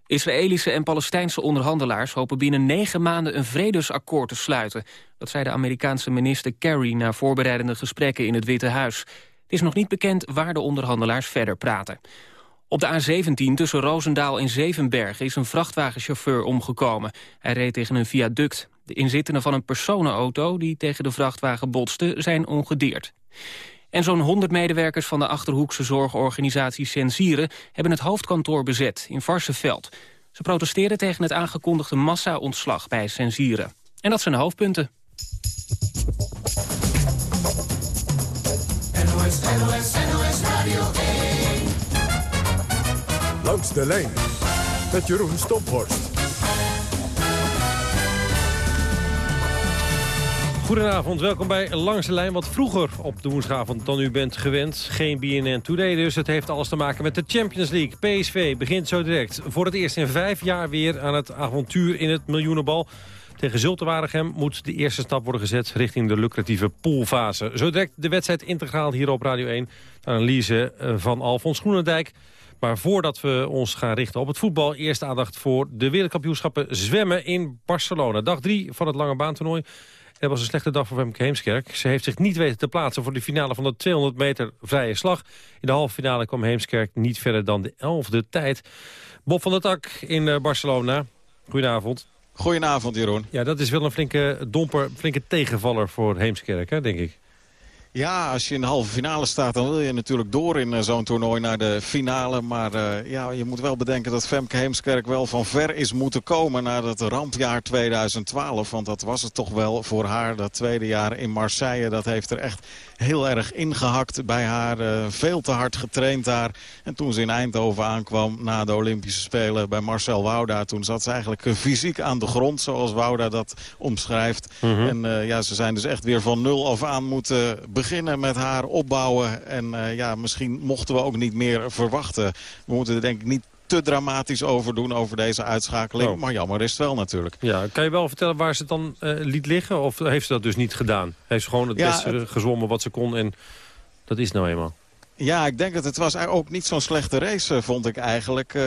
Israëlische en Palestijnse onderhandelaars hopen binnen negen maanden een vredesakkoord te sluiten. Dat zei de Amerikaanse minister Kerry na voorbereidende gesprekken in het Witte Huis. Het is nog niet bekend waar de onderhandelaars verder praten. Op de A17 tussen Roosendaal en Zevenbergen is een vrachtwagenchauffeur omgekomen. Hij reed tegen een viaduct. De inzittenden van een personenauto die tegen de vrachtwagen botste zijn ongedeerd. En zo'n 100 medewerkers van de Achterhoekse zorgorganisatie Sensieren... hebben het hoofdkantoor bezet in Varsenveld. Ze protesteren tegen het aangekondigde massa-ontslag bij Sensieren. En dat zijn de hoofdpunten. Radio 1. Langs de lijn met Jeroen Stomphorst. Goedenavond, welkom bij Langs de Lijn. Wat vroeger op de woensdagavond dan u bent gewend. Geen BNN Today dus. Het heeft alles te maken met de Champions League. PSV begint zo direct voor het eerst in vijf jaar weer aan het avontuur in het miljoenenbal. Tegen Zultewaregem moet de eerste stap worden gezet richting de lucratieve poolfase. Zo direct de wedstrijd integraal hier op Radio 1. Analyse eh, van Alfons Groenendijk. Maar voordat we ons gaan richten op het voetbal... eerst aandacht voor de wereldkampioenschappen zwemmen in Barcelona. Dag drie van het lange baantoernooi. Het was een slechte dag voor Femke Heemskerk. Ze heeft zich niet weten te plaatsen voor de finale van de 200 meter vrije slag. In de halve finale kwam Heemskerk niet verder dan de elfde tijd. Bob van der Tak in eh, Barcelona. Goedenavond. Goedenavond, Jeroen. Ja, dat is wel een flinke domper, flinke tegenvaller voor Heemskerk, hè, denk ik. Ja, als je in de halve finale staat, dan wil je natuurlijk door in eh, zo'n toernooi naar de finale. Maar uh, ja, je moet wel bedenken dat Femke Heemskerk wel van ver is moeten komen naar dat rampjaar 2012. Want dat was het toch wel voor haar, dat tweede jaar in Marseille. Dat heeft er echt heel erg ingehakt bij haar. Uh, veel te hard getraind daar. En toen ze in Eindhoven aankwam na de Olympische Spelen bij Marcel Wouda... toen zat ze eigenlijk fysiek aan de grond, zoals Wouda dat omschrijft. Mhm. En uh, ja, ze zijn dus echt weer van nul af aan moeten beginnen met haar opbouwen. En uh, ja, misschien mochten we ook niet meer verwachten. We moeten er denk ik niet te dramatisch over doen over deze uitschakeling. Oh. Maar jammer is het wel natuurlijk. Ja, kan je wel vertellen waar ze het dan uh, liet liggen? Of heeft ze dat dus niet gedaan? Heeft ze gewoon het beste gezwommen wat ze kon en dat is nou eenmaal? Ja, ik denk dat het was ook niet zo'n slechte race, eh, vond ik eigenlijk. Uh,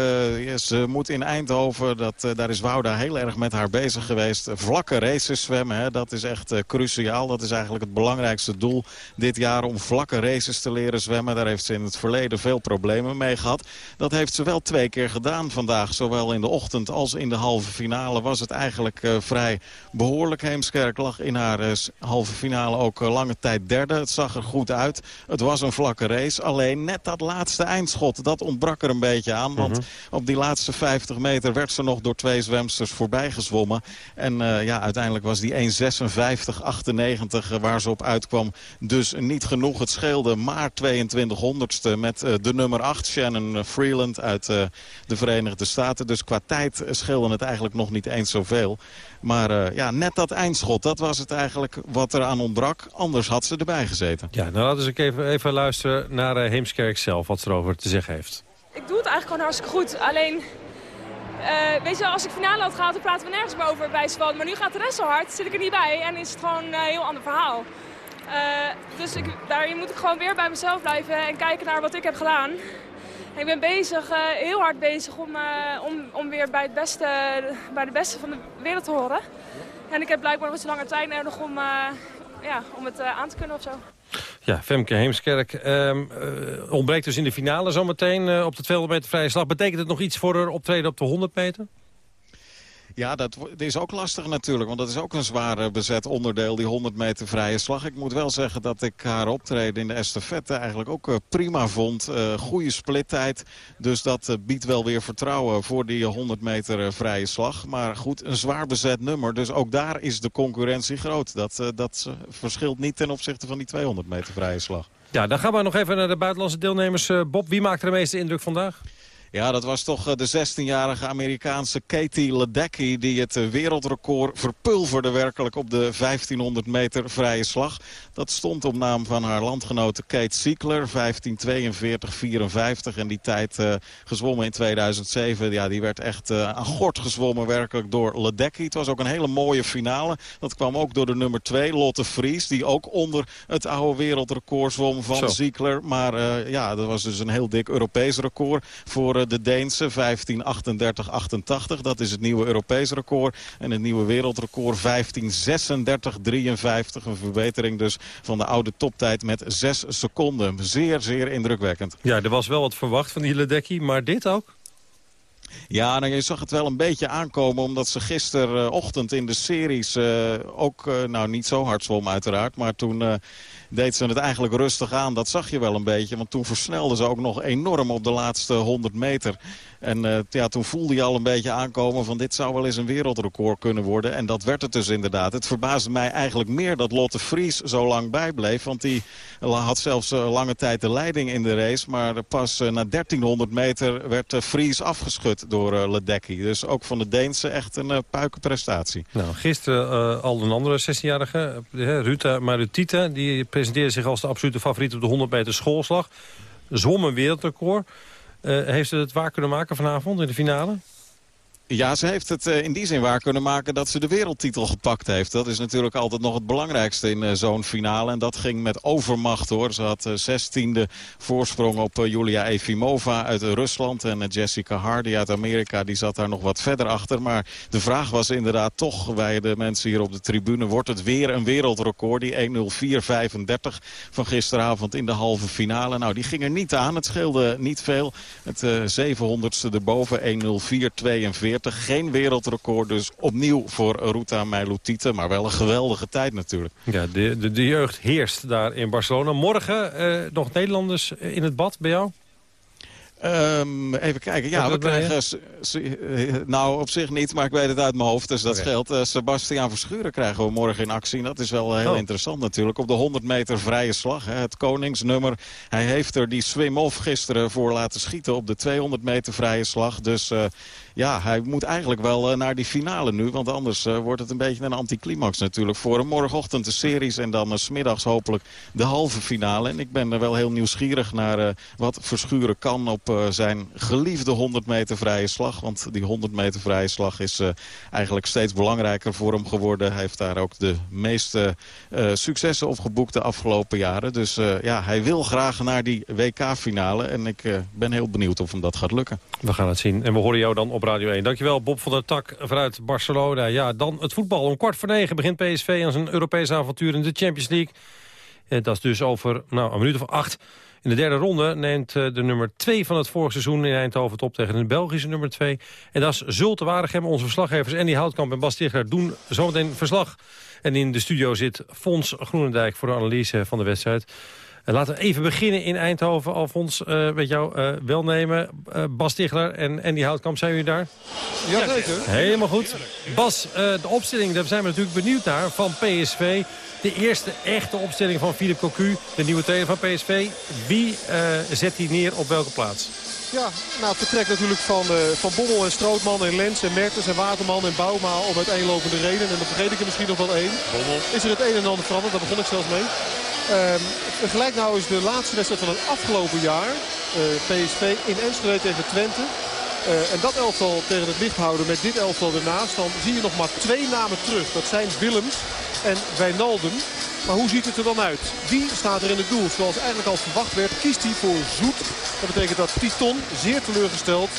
ze moet in Eindhoven, dat, uh, daar is Wouda heel erg met haar bezig geweest. Vlakke races zwemmen, hè, dat is echt cruciaal. Dat is eigenlijk het belangrijkste doel dit jaar om vlakke races te leren zwemmen. Daar heeft ze in het verleden veel problemen mee gehad. Dat heeft ze wel twee keer gedaan vandaag. Zowel in de ochtend als in de halve finale was het eigenlijk vrij behoorlijk. Heemskerk lag in haar halve finale ook lange tijd derde. Het zag er goed uit. Het was een vlakke race. Alleen net dat laatste eindschot, dat ontbrak er een beetje aan. Want mhm. op die laatste 50 meter werd ze nog door twee zwemsters voorbij gezwommen. En uh, ja, uiteindelijk was die 1.56, 98 waar ze op uitkwam. Dus niet genoeg. Het scheelde maar 22 honderdste met uh, de nummer 8, Shannon Freeland uit de Verenigde Staten. Dus qua tijd scheelde het eigenlijk nog niet eens zoveel. Maar uh, ja, net dat eindschot, dat was het eigenlijk wat er aan ontbrak. Anders had ze erbij gezeten. Ja, nou laten we even, even luisteren naar uh, Heemskerk zelf, wat ze erover te zeggen heeft. Ik doe het eigenlijk gewoon hartstikke goed. Alleen, uh, weet je als ik finale had gehaald, dan praten we nergens meer over bij Swan. Maar nu gaat de rest zo hard, zit ik er niet bij en is het gewoon een heel ander verhaal. dus ik, daarin moet ik gewoon weer bij mezelf blijven en kijken naar wat ik heb gedaan. Ik ben bezig, uh, heel hard bezig om, uh, om, om weer bij, het beste, bij de beste van de wereld te horen. En ik heb blijkbaar wat langer tijd nodig om, uh, ja, om het aan te kunnen of zo. Ja, Femke Heemskerk um, ontbreekt dus in de finale zometeen op de 200 meter vrije slag. Betekent het nog iets voor haar optreden op de 100 meter? Ja, dat is ook lastig natuurlijk, want dat is ook een zwaar bezet onderdeel, die 100 meter vrije slag. Ik moet wel zeggen dat ik haar optreden in de estafette eigenlijk ook eh, prima vond. Uh, goede splittijd, dus dat biedt wel weer vertrouwen voor die 100 meter vrije slag. Maar goed, een zwaar bezet nummer, dus ook daar is de concurrentie groot. Dat, dat verschilt niet ten opzichte van die 200 meter vrije slag. Ja, dan gaan we nog even naar de buitenlandse deelnemers. Bob, wie maakt er de meeste indruk vandaag? Ja, dat was toch eh, de 16-jarige Amerikaanse Katie Ledecky... die het eh, wereldrecord verpulverde werkelijk op de 1500 meter vrije slag. Dat stond op naam van haar landgenote Kate Siekler, 15.42-54. En die tijd uh, gezwommen in 2007, ja, die werd echt uh, aan gort gezwommen werkelijk door Ledecky. Het was ook een hele mooie finale. Dat kwam ook door de nummer 2, Lotte Vries... die ook onder het oude wereldrecord zwom van Zo. Siekler. Maar uh, ja, dat was dus een heel dik Europees record voor de Deense 15.38.88. Dat is het nieuwe Europees record. En het nieuwe wereldrecord 15.36.53. Een verbetering dus van de oude toptijd met 6 seconden. Zeer, zeer indrukwekkend. Ja, er was wel wat verwacht van die Ledecky, maar dit ook? Ja, nou, je zag het wel een beetje aankomen... omdat ze gisterochtend in de series uh, ook uh, nou, niet zo hard zwom uiteraard. Maar toen uh, deed ze het eigenlijk rustig aan. Dat zag je wel een beetje. Want toen versnelde ze ook nog enorm op de laatste 100 meter. En uh, ja, toen voelde je al een beetje aankomen van dit zou wel eens een wereldrecord kunnen worden. En dat werd het dus inderdaad. Het verbaasde mij eigenlijk meer dat Lotte Vries zo lang bijbleef. Want die had zelfs uh, lange tijd de leiding in de race. Maar pas uh, na 1300 meter werd Vries afgeschud door Ledecky. Dus ook van de Deense echt een puikenprestatie. Nou, gisteren al een andere 16-jarige, Ruta Marutita... die presenteerde zich als de absolute favoriet op de 100 meter schoolslag. Zwom een wereldrecord. Uh, heeft ze het waar kunnen maken vanavond in de finale? Ja, ze heeft het in die zin waar kunnen maken dat ze de wereldtitel gepakt heeft. Dat is natuurlijk altijd nog het belangrijkste in zo'n finale. En dat ging met overmacht hoor. Ze had zestiende voorsprong op Julia Efimova uit Rusland. En Jessica Hardy uit Amerika, die zat daar nog wat verder achter. Maar de vraag was inderdaad toch bij de mensen hier op de tribune... wordt het weer een wereldrecord, die 1.04.35 van gisteravond in de halve finale. Nou, die ging er niet aan. Het scheelde niet veel. Het uh, 700ste erboven, 1.04.42 geen wereldrecord dus opnieuw voor Ruta Meilutite. Maar wel een geweldige tijd natuurlijk. Ja, de, de, de jeugd heerst daar in Barcelona. Morgen uh, nog Nederlanders in het bad bij jou? Um, even kijken. Ja, we krijgen... Nou, op zich niet, maar ik weet het uit mijn hoofd. Dus dat okay. scheelt. Uh, Sebastiaan Verschuren krijgen we morgen in actie. Dat is wel heel oh. interessant natuurlijk. Op de 100 meter vrije slag. Hè, het koningsnummer. Hij heeft er die swim-off gisteren voor laten schieten op de 200 meter vrije slag. Dus... Uh, ja, hij moet eigenlijk wel uh, naar die finale nu. Want anders uh, wordt het een beetje een anticlimax natuurlijk voor hem. Morgenochtend de series en dan uh, smiddags hopelijk de halve finale. En ik ben er wel heel nieuwsgierig naar wat Verschuren kan op zijn geliefde 100 meter vrije slag. Want die 100 meter vrije slag is eigenlijk steeds belangrijker voor hem geworden. Hij heeft daar ook de meeste successen op geboekt de afgelopen jaren. Dus ja, hij wil graag naar die WK-finale. En ik ben heel benieuwd of hem dat gaat lukken. We gaan het zien. En we horen jou dan op Radio 1. Dankjewel Bob van der Tak vanuit Barcelona. Ja, dan het voetbal. Om kwart voor negen begint PSV aan zijn Europese avontuur in de Champions League. En dat is dus over nou, een minuut of acht. In de derde ronde neemt de nummer 2 van het vorige seizoen in Eindhoven het op tegen de Belgische nummer 2. En dat is Zulte Waregem. Onze verslaggevers Andy Houtkamp en Bas Tichler doen zometeen verslag. En in de studio zit Fons Groenendijk voor de analyse van de wedstrijd. Uh, laten we even beginnen in Eindhoven. Alfons, uh, met jou uh, welnemen. Bas Tichler en Andy Houtkamp, zijn jullie daar? Ja, zeker. Helemaal goed. Bas, de opstelling, daar zijn we natuurlijk benieuwd naar van PSV. De eerste echte opstelling van Philippe Cocu, de nieuwe trainer van PSV. Wie zet hij neer op welke plaats? Ja, nou, het vertrekt natuurlijk van, uh, van Bommel en Strootman en Lens en Mertens en Waterman en Bouma om uiteenlopende redenen. En dan vergeet ik er misschien nog wel één. Bommel. Is er het een en ander veranderd, daar begon ik zelfs mee. Um, gelijk nou is de laatste wedstrijd van het afgelopen jaar. Uh, PSV in Enschede tegen Twente. Uh, en dat elftal tegen het licht houden met dit elftal ernaast. Dan zie je nog maar twee namen terug. Dat zijn Willems en Wijnaldum. Maar hoe ziet het er dan uit? Wie staat er in het doel? Zoals eigenlijk al verwacht werd, kiest hij voor Zoet. Dat betekent dat Titon, zeer teleurgesteld,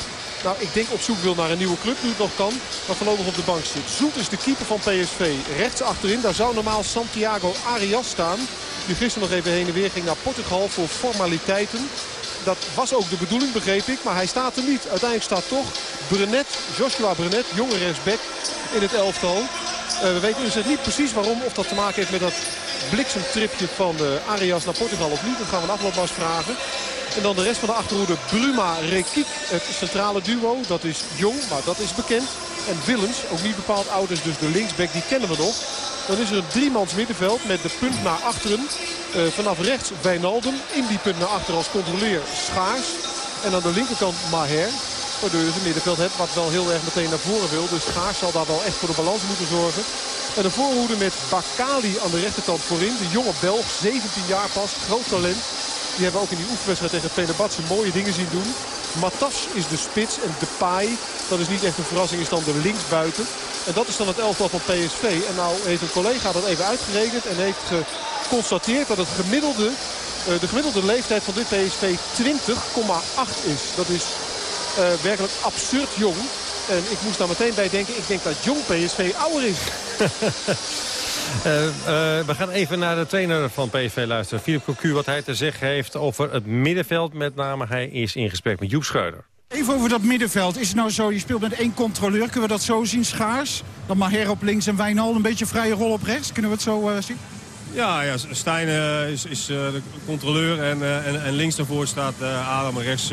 nou, ik denk op zoek wil naar een nieuwe club, nu het nog kan. Maar voorlopig op de bank zit. Zoet is de keeper van PSV. Rechts achterin, daar zou normaal Santiago Arias staan. Die gisteren nog even heen en weer ging naar Portugal voor formaliteiten. Dat was ook de bedoeling, begreep ik. Maar hij staat er niet. Uiteindelijk staat toch Brunet, Joshua Brunet, jonge rechtsback in het elftal. Uh, we weten dus niet precies waarom. Of dat te maken heeft met dat bliksemtripje van de Arias naar Portugal of niet. Dat gaan we een aflooppas vragen. En dan de rest van de achterhoede Bruma, Rekiek. Het centrale duo, dat is jong, maar dat is bekend. En Willems, ook niet bepaald oud is, dus de linksback, die kennen we nog. Dan is er een driemans middenveld met de punt naar achteren. Uh, vanaf rechts Wijnaldum. In die punt naar achter als controleer Schaars. En aan de linkerkant Maher. Waardoor je een middenveld hebt wat wel heel erg meteen naar voren wil. Dus Schaars zal daar wel echt voor de balans moeten zorgen. En de voorhoede met Bakali aan de rechterkant voorin. De jonge Belg, 17 jaar pas, groot talent. Die hebben ook in die oefenwedstrijd tegen Fenerbahce mooie dingen zien doen. Matas is de spits en Depay, dat is niet echt een verrassing, is dan de linksbuiten. En dat is dan het elftal van PSV. En nou heeft een collega dat even uitgerekend en heeft geconstateerd dat het gemiddelde, uh, de gemiddelde leeftijd van dit PSV 20,8 is. Dat is uh, werkelijk absurd jong. En ik moest daar meteen bij denken, ik denk dat jong PSV ouder is. Uh, we gaan even naar de trainer van PSV luisteren. Philip Cocu, wat hij te zeggen heeft over het middenveld. Met name hij is in gesprek met Joep Schreuder. Even over dat middenveld. Is het nou zo, je speelt met één controleur. Kunnen we dat zo zien, Schaars? Dan Maher op links en Wijnald een beetje vrije rol op rechts. Kunnen we het zo uh, zien? Ja, ja Stijn is, is de controleur en, en, en, links daarvoor staat Adam en rechts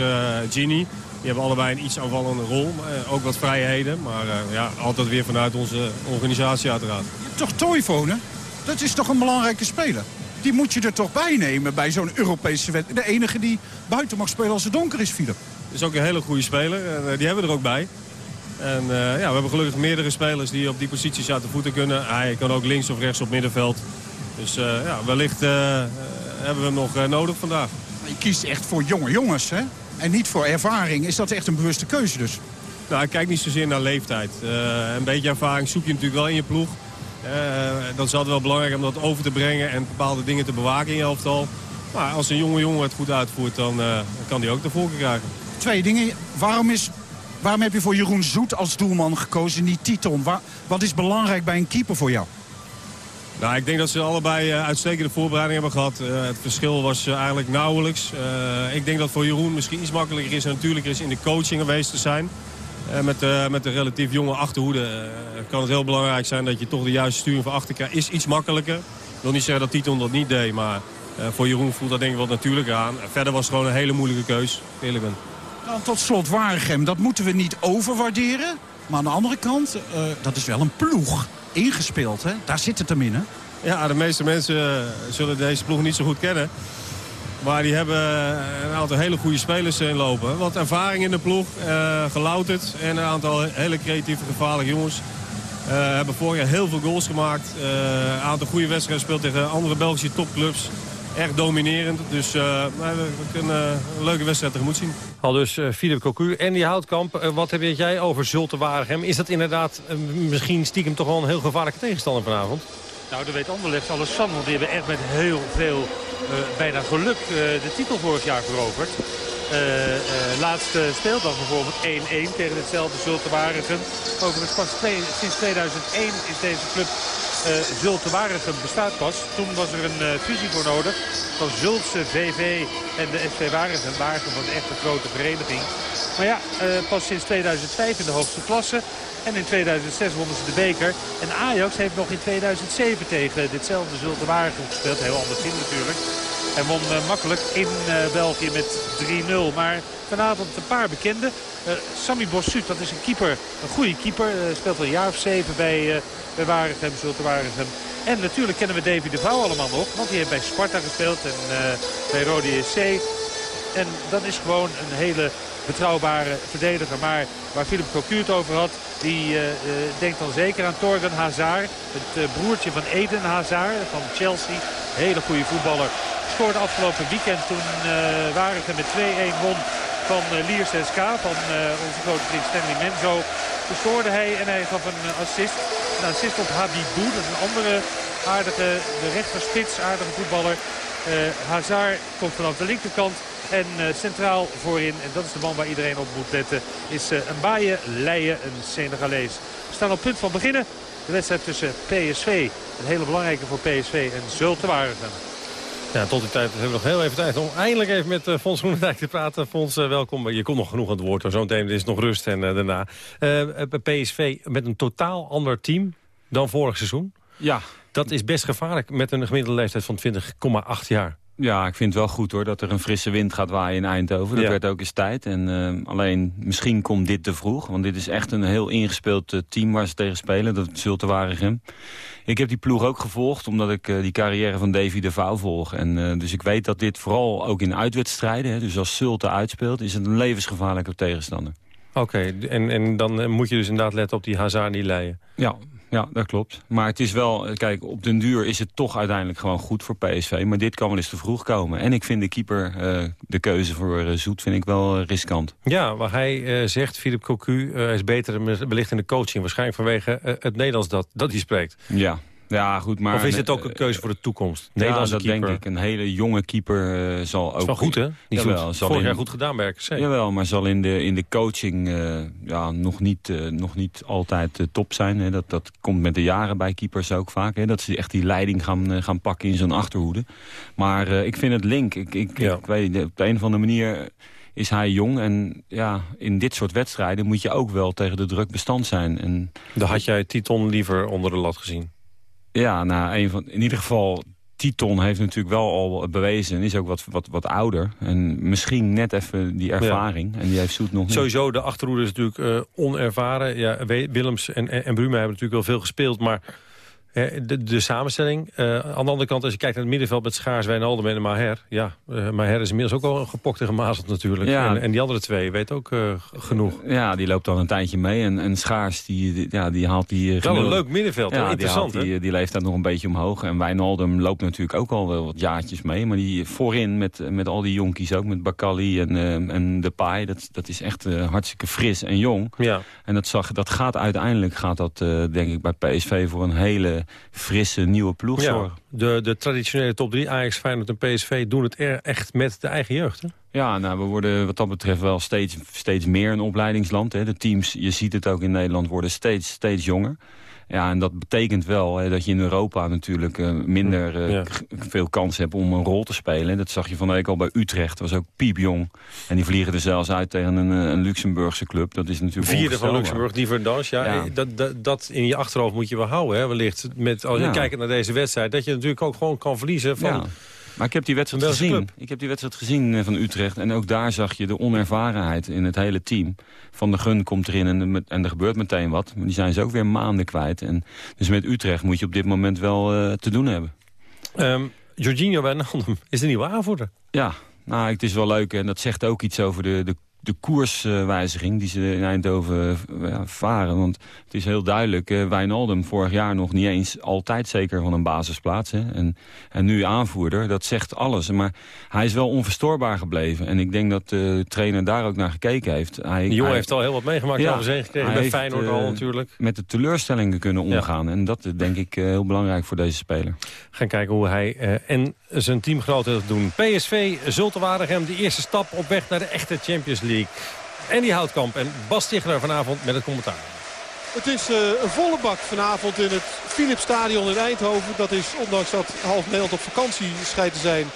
Gini. Die hebben allebei een iets aanvallende rol. Ook wat vrijheden. Maar ja, altijd weer vanuit onze organisatie uiteraard. Toch Toivonen? Dat is toch een belangrijke speler? Die moet je er toch bij nemen bij zo'n Europese wedstrijd. De enige die buiten mag spelen als het donker is, Philip. Is ook een hele goede speler. En, uh, die hebben we er ook bij. En ja, we hebben gelukkig meerdere spelers die op die posities uit de voeten kunnen. Hij kan ook links of rechts op middenveld. Dus ja, wellicht hebben we hem nog nodig vandaag. Je kiest echt voor jonge jongens, hè? en niet voor ervaring. Is dat echt een bewuste keuze dus? Nou, ik kijk niet zozeer naar leeftijd. Een beetje ervaring zoek je natuurlijk wel in je ploeg. Dat is altijd wel belangrijk om dat over te brengen en bepaalde dingen te bewaken in je elftal. Maar als een jonge jongen het goed uitvoert, dan kan hij ook de voorkeur krijgen. Twee dingen. Waarom, is, waarom heb je voor Jeroen Zoet als doelman gekozen, niet Titon? wat is belangrijk bij een keeper voor jou? Nou, ik denk dat ze allebei uh, uitstekende voorbereiding hebben gehad. Uh, het verschil was uh, eigenlijk nauwelijks. ik denk dat voor Jeroen misschien iets makkelijker is en natuurlijker is in de coaching geweest te zijn. met, met de relatief jonge achterhoede kan het heel belangrijk zijn dat je toch de juiste sturing van achter. Is iets makkelijker. Ik wil niet zeggen dat Titon dat niet deed, maar voor Jeroen voelt dat denk ik wat natuurlijker aan. verder was het gewoon een hele moeilijke keus, eerlijk ben. Tot slot Waregem, dat moeten we niet overwaarderen. Maar aan de andere kant, dat is wel een ploeg ingespeeld. Hè? Daar zit het hem in? Ja, de meeste mensen zullen deze ploeg niet zo goed kennen. Maar die hebben een aantal hele goede spelers in lopen. Wat ervaring in de ploeg, uh, gelouterd. En een aantal hele creatieve, gevaarlijke jongens. Uh, hebben vorig jaar heel veel goals gemaakt. Een aantal goede wedstrijden gespeeld tegen andere Belgische topclubs. Echt dominerend. Dus we kunnen een leuke wedstrijd tegemoet zien. Al dus uh, Philip Cocu en die Houtkamp. Uh, wat heb jij over Zulte Waregem? Is dat inderdaad uh, misschien stiekem toch wel een heel gevaarlijke tegenstander vanavond? Nou, dat weet Anderlecht alles van. Want die hebben echt met heel veel, bijna geluk, de titel vorig jaar veroverd. laatste speeldag bijvoorbeeld 1-1 tegen hetzelfde Zulte Waregem. Overigens pas twee, sinds 2001 is deze club uh, Zulte Waregem bestaat pas. Toen was er een uh, fusie voor nodig van Zultse VV en de SV Waregem. Waregem was echt een grote vereniging. Maar ja, uh, pas sinds 2005 in de hoogste klasse. En in 2006 wonnen ze de beker. En Ajax heeft nog in 2007 tegen ditzelfde Zulte Waregem gespeeld. Heel anders in natuurlijk. En won makkelijk in België met 3-0. Maar vanavond een paar bekenden. Uh, Sammy Bossut, dat is een keeper. Een goede keeper. speelt al een jaar of zeven bij, bij Waregem, Zulte Waregem. En natuurlijk kennen we Davy de Vouw allemaal nog. Want die heeft bij Sparta gespeeld en bij Rode SC. En dat is gewoon een hele betrouwbare verdediger. Maar waar Philip Cocu het over had, die uh, uh, denkt dan zeker aan Torgan Hazard. Het uh, broertje van Eden Hazard van Chelsea. Hele goede voetballer. Scoorde afgelopen weekend toen Waregem met 2-1 won van Liers SK. Van onze grote vriend Stanley Menzo. Toen scoorde hij en hij gaf een assist. Een assist op Habibou. Dat is een andere aardige, de rechterspits, aardige voetballer. Hazard komt vanaf de linkerkant. En uh, centraal voorin, en dat is de man waar iedereen op moet letten, is uh, Mbaye Leijen, een Senegalees. We staan op punt van beginnen. De wedstrijd tussen PSV, een hele belangrijke voor PSV, en Zulte Waregem. Ja, tot die tijd hebben we nog heel even tijd om eindelijk even met uh, Fons Groenendijk te praten. Fons, uh, welkom. Je komt nog genoeg aan het woord. Zo meteen is nog rust en uh, daarna. PSV met een totaal ander team dan vorig seizoen. Ja. Dat is best gevaarlijk met een gemiddelde leeftijd van 20,8 jaar. Ja, ik vind het wel goed hoor dat er een frisse wind gaat waaien in Eindhoven. Dat werd ook eens tijd. En, uh, alleen misschien komt dit te vroeg. Want dit is echt een heel ingespeeld uh, team waar ze tegen spelen. Dat Zulte Waregem. Ik heb die ploeg ook gevolgd omdat ik uh, die carrière van Davy de Vouw volg. En, dus ik weet dat dit vooral ook in uitwedstrijden... Hè, dus als Zulte uitspeelt, is het een levensgevaarlijke tegenstander. Oké, en, en dan moet je dus inderdaad letten op die Hazani leien. Ja, ja, dat klopt. Maar het is wel, kijk, op den duur is het toch uiteindelijk gewoon goed voor PSV. Maar dit kan wel eens te vroeg komen. En ik vind de keeper, uh, de keuze voor uh, Zoet, vind ik wel riskant. Ja, waar hij zegt, Philip Cocu, is beter belicht in de coaching. Waarschijnlijk vanwege het Nederlands dat, dat hij spreekt. Ja, ja, goed, maar... Of is het ook een keuze voor de toekomst? Nederlandse ja, dat keeper. denk ik. Een hele jonge keeper uh, zal ook... is wel goed, hè? Niet jawel, zal Vorig jaar goed gedaan bij RKC. Jawel, maar zal in de, in de coaching uh, ja, nog, niet, uh, nog niet altijd top zijn. Hè. Dat, dat komt met de jaren bij keepers ook vaak. Hè. Dat ze echt die leiding gaan, gaan pakken in zo'n achterhoede. Maar ik vind het link. Ik, ik, ja. ik weet op de een of andere manier is hij jong. En ja, in dit soort wedstrijden moet je ook wel tegen de druk bestand zijn. En Daar had jij Titon liever onder de lat gezien? Ja, nou, een van, in ieder geval... Titon heeft natuurlijk wel al bewezen en is ook wat, wat, wat ouder. En misschien net even die ervaring. En die heeft Zoet nog niet. Sowieso, de achterhoede is natuurlijk uh, onervaren. Ja, Willems en, en, en Bruma hebben natuurlijk wel veel gespeeld. Maar de, de samenstelling. Uh, aan de andere kant, als je kijkt naar het middenveld met Schaars, Wijnaldum en Maher. Ja, uh, Maher is inmiddels ook al gepokt en gemazeld natuurlijk. Ja. En, en, die andere twee weet ook uh, genoeg. Ja, die loopt al een tijdje mee. En, en Schaars, die, die, ja, die haalt die... Wel een leuk middenveld, ja, interessant. Die, die, die leeft daar nog een beetje omhoog. En Wijnaldum loopt natuurlijk ook al wel wat jaartjes mee. Maar die voorin met, met al die jonkies ook, met Bakali en, en De Pai. Dat, dat is echt hartstikke fris en jong. Ja. En dat, zag, dat gaat uiteindelijk, gaat dat denk ik bij PSV voor een hele frisse nieuwe ploeg ja, de, de traditionele top 3, Ajax, Feyenoord en PSV... doen het er echt met de eigen jeugd, hè? Ja, nou, we worden wat dat betreft wel steeds, steeds meer een opleidingsland. Hè. De teams, je ziet het ook in Nederland, worden steeds, steeds jonger. Ja, en dat betekent wel hè, dat je in Europa natuurlijk uh, minder uh, veel kans hebt om een rol te spelen. Dat zag je van de week al bij Utrecht. Dat was ook piepjong. En die vliegen er zelfs uit tegen een, eh, een Luxemburgse club. Dat is natuurlijk Vierde van Luxemburg, die Verdans. Ja, ja. Dat, dat, dat, in je achterhoofd moet je wel houden, hè, wellicht. Met, als je ja. kijkt naar deze wedstrijd. Dat je natuurlijk ook gewoon kan verliezen van... Maar ik heb die wedstrijd gezien. Ik heb die wedstrijd gezien eh, van Utrecht. En ook daar zag je de onervarenheid in het hele team. Van de Gun komt erin en, en er gebeurt meteen wat. Maar die zijn ze ook weer maanden kwijt. En dus met Utrecht moet je op dit moment wel uh, te doen hebben. Um, Jorginho Wijnaldum is de nieuwe aanvoerder. Ja, nou, het is wel leuk. En dat zegt ook iets over de, de de koerswijziging die ze in Eindhoven ja, varen. Want het is heel duidelijk, uh, Wijnaldum vorig jaar nog niet eens altijd zeker van een basisplaats. Hè? En, en nu aanvoerder, dat zegt alles. Maar hij is wel onverstoorbaar gebleven. En ik denk dat de trainer daar ook naar gekeken heeft. Hij, de jongen heeft al heel wat meegemaakt, ja, over gekregen. Bij Feyenoord uh, al natuurlijk. Met de teleurstellingen kunnen omgaan. Ja. En dat is denk ik heel belangrijk voor deze speler. Gaan kijken hoe hij en zijn teamgenoten dat doen. PSV Zulte Waregem, de eerste stap op weg naar de echte Champions League. En die Houtkamp en Bas Tichler vanavond met het commentaar. Het is uh, een volle bak vanavond in het Philipsstadion in Eindhoven. Dat is, ondanks dat half Nederland op vakantie schijnt te zijn,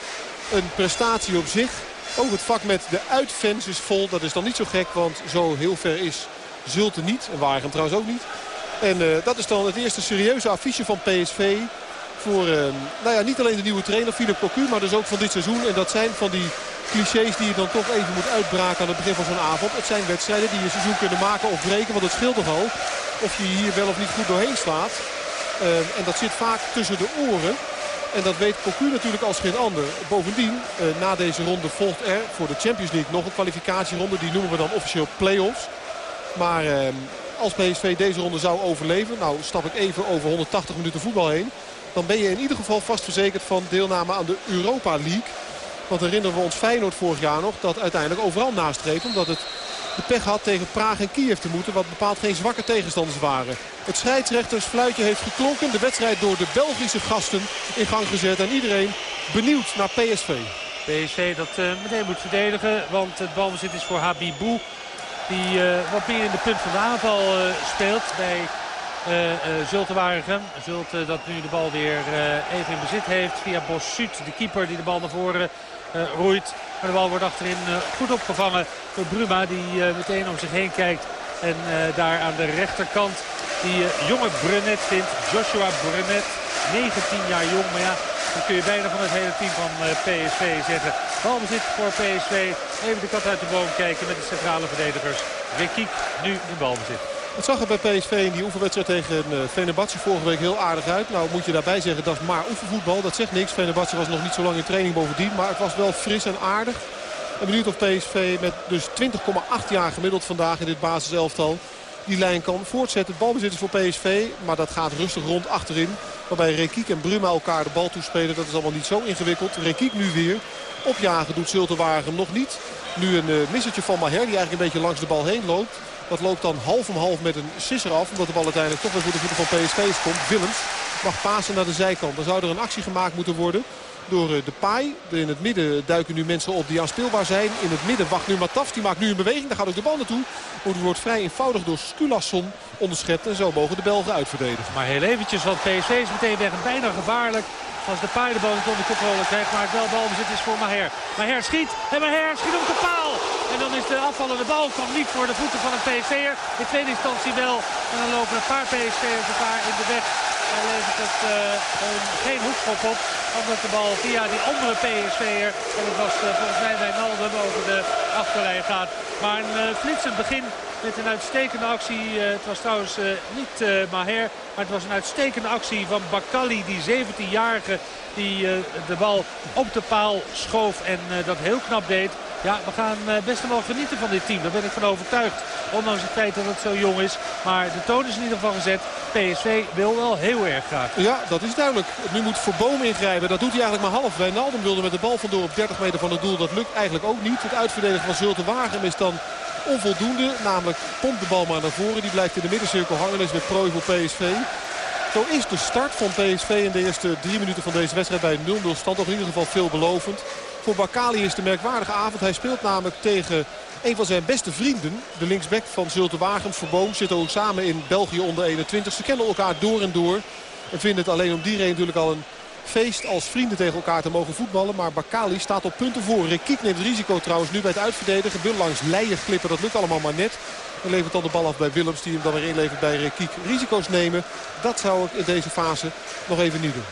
een prestatie op zich. Ook het vak met de uitfans is vol. Dat is dan niet zo gek, want zo heel ver is Zulte niet. En Waregem trouwens ook niet. En uh, dat is dan het eerste serieuze affiche van PSV. Voor uh, nou ja, niet alleen de nieuwe trainer Philip Cocu, maar dus ook van dit seizoen. En dat zijn van die clichés die je dan toch even moet uitbraken aan het begin van zo'n avond. Het zijn wedstrijden die je seizoen kunnen maken of breken. Want het scheelt nogal of je hier wel of niet goed doorheen slaat. Uh, en dat zit vaak tussen de oren. En dat weet Cocu natuurlijk als geen ander. Bovendien, uh, na deze ronde volgt er voor de Champions League nog een kwalificatieronde. Die noemen we dan officieel play-offs. Maar uh, als PSV deze ronde zou overleven, nou stap ik even over 180 minuten voetbal heen. Dan ben je in ieder geval vast verzekerd van deelname aan de Europa League. Want herinneren we ons Feyenoord vorig jaar nog dat uiteindelijk overal nastreep. Omdat het de pech had tegen Praag en Kiev te moeten. Wat bepaald geen zwakke tegenstanders waren. Het scheidsrechtersfluitje heeft geklonken. De wedstrijd door de Belgische gasten in gang gezet. En iedereen benieuwd naar PSV. PSV dat uh, meteen moet verdedigen. Want het balbezit is voor Habibou. Die uh, wat meer in de punt van de aanval uh, speelt bij uh, uh, Zulte Waregem. Zulte dat nu de bal weer even in bezit heeft via Bossut, de keeper die de bal naar voren roeit. Maar de bal wordt achterin goed opgevangen door Bruma die meteen om zich heen kijkt. En daar aan de rechterkant die jonge Brunet vindt, Joshua Brunet. 19 jaar jong, maar ja, dan kun je bijna van het hele team van PSV zeggen. Balbezit voor PSV. Even de kat uit de boom kijken met de centrale verdedigers. Rekiek nu in balbezit. Het zag er bij PSV in die oefenwedstrijd tegen uh, vorige week heel aardig uit. Nou moet je daarbij zeggen dat is maar oefenvoetbal. Dat zegt niks. Fenerbahce was nog niet zo lang in training bovendien. Maar het was wel fris en aardig. En benieuwd of PSV met dus 20,8 jaar gemiddeld vandaag in dit basiselftal die lijn kan voortzetten. Het balbezit is voor PSV, maar dat gaat rustig rond achterin. Waarbij Rekiek en Bruma elkaar de bal toespelen. Dat is allemaal niet zo ingewikkeld. Rekiek nu weer. Opjagen doet Zultenwagen nog niet. Nu een uh, missertje van Maher die eigenlijk een beetje langs de bal heen loopt. Dat loopt dan half om half met een sisser af. Omdat de bal uiteindelijk toch weer voor de voeten van PSV komt. Willems mag pasen naar de zijkant. Dan zou er een actie gemaakt moeten worden door eh, de paai. In het midden duiken nu mensen op die aanspeelbaar zijn. In het midden wacht nu Matafs. Die maakt nu een beweging. Daar gaat ook de bal naartoe. Maar wordt vrij eenvoudig door Skulasson onderschept. En zo mogen de Belgen uitverdedigen. Maar heel eventjes, want PSV is meteen weg. Bijna gevaarlijk. Als de paai de bal onder controle krijgt. Maar het wel balbezit is voor Maher. Maher schiet. En Maher schiet op de paal. En dan is de afvallende bal. Komt niet voor de voeten van een PSV'er. In tweede instantie wel. En dan lopen een paar PSV'ers elkaar in de weg. En levert het uh, geen hoekschop op. Omdat de bal via die andere PSV'er. En het was uh, volgens mij bij Naldum over de achterlijn gaat. Maar een uh, flitsend begin met een uitstekende actie. het was trouwens niet Maher. Maar het was een uitstekende actie van Bakali. Die 17-jarige die de bal op de paal schoof. En dat heel knap deed. Ja, we gaan best wel genieten van dit team. Daar ben ik van overtuigd. Ondanks het feit dat het zo jong is. Maar de toon is in ieder geval gezet. PSV wil wel heel erg graag. Ja, dat is duidelijk. Nu moet Verboom ingrijpen. Dat doet hij eigenlijk maar half. Wijnaldum wilde met de bal vandoor op 30 meter van het doel. Dat lukt eigenlijk ook niet. Het uitverdedigen van Zulte Wagen is dan onvoldoende. Namelijk pompt de bal maar naar voren. Die blijft in de middencirkel hangen. is met prooi voor PSV. Zo is de start van PSV in de eerste drie minuten van deze wedstrijd bij 0-0 stand. In ieder geval veelbelovend. Voor Bakali is de merkwaardige avond. Hij speelt namelijk tegen een van zijn beste vrienden. De linksback van Zulte Wagens, Verboom, zitten ook samen in België onder 21. Ze kennen elkaar door en door. En vinden het alleen om die reden natuurlijk al een feest als vrienden tegen elkaar te mogen voetballen. Maar Bakali staat op punten voor. Rekiek neemt het risico trouwens nu bij het uitverdedigen. Wil langs Leijer klippen, dat lukt allemaal maar net. En levert dan de bal af bij Willems die hem dan weer inlevert bij Rekiek. Risico's nemen, dat zou ik in deze fase nog even niet doen.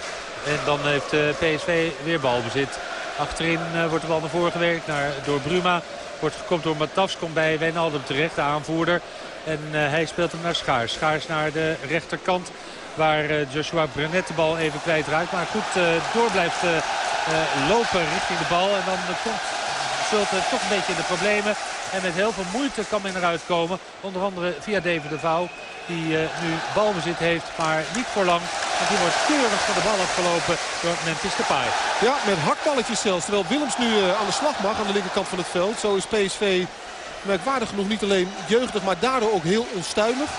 En dan heeft eh, PSV weer balbezit. Achterin eh, wordt de bal naar voren gewerkt naar, door Bruma. Wordt, komt door Matafs, komt bij Wijnaldum terecht, de aanvoerder. En uh, hij speelt hem naar Schaars. Schaars naar de rechterkant. Waar uh, Joshua Brenet de bal even kwijtraakt. Maar goed door blijft lopen richting de bal. En dan komt Toch een beetje in de problemen. En met heel veel moeite kan men eruit komen. Onder andere via David de Vouw. Die uh, nu balbezit heeft, maar niet voor lang. Want die wordt keurig van de bal afgelopen door Memphis Depay. Ja, met hakballetjes zelfs. Terwijl Willems nu uh, aan de slag mag aan de linkerkant van het veld. Zo is PSV merkwaardig genoeg niet alleen jeugdig, maar daardoor ook heel onstuimig.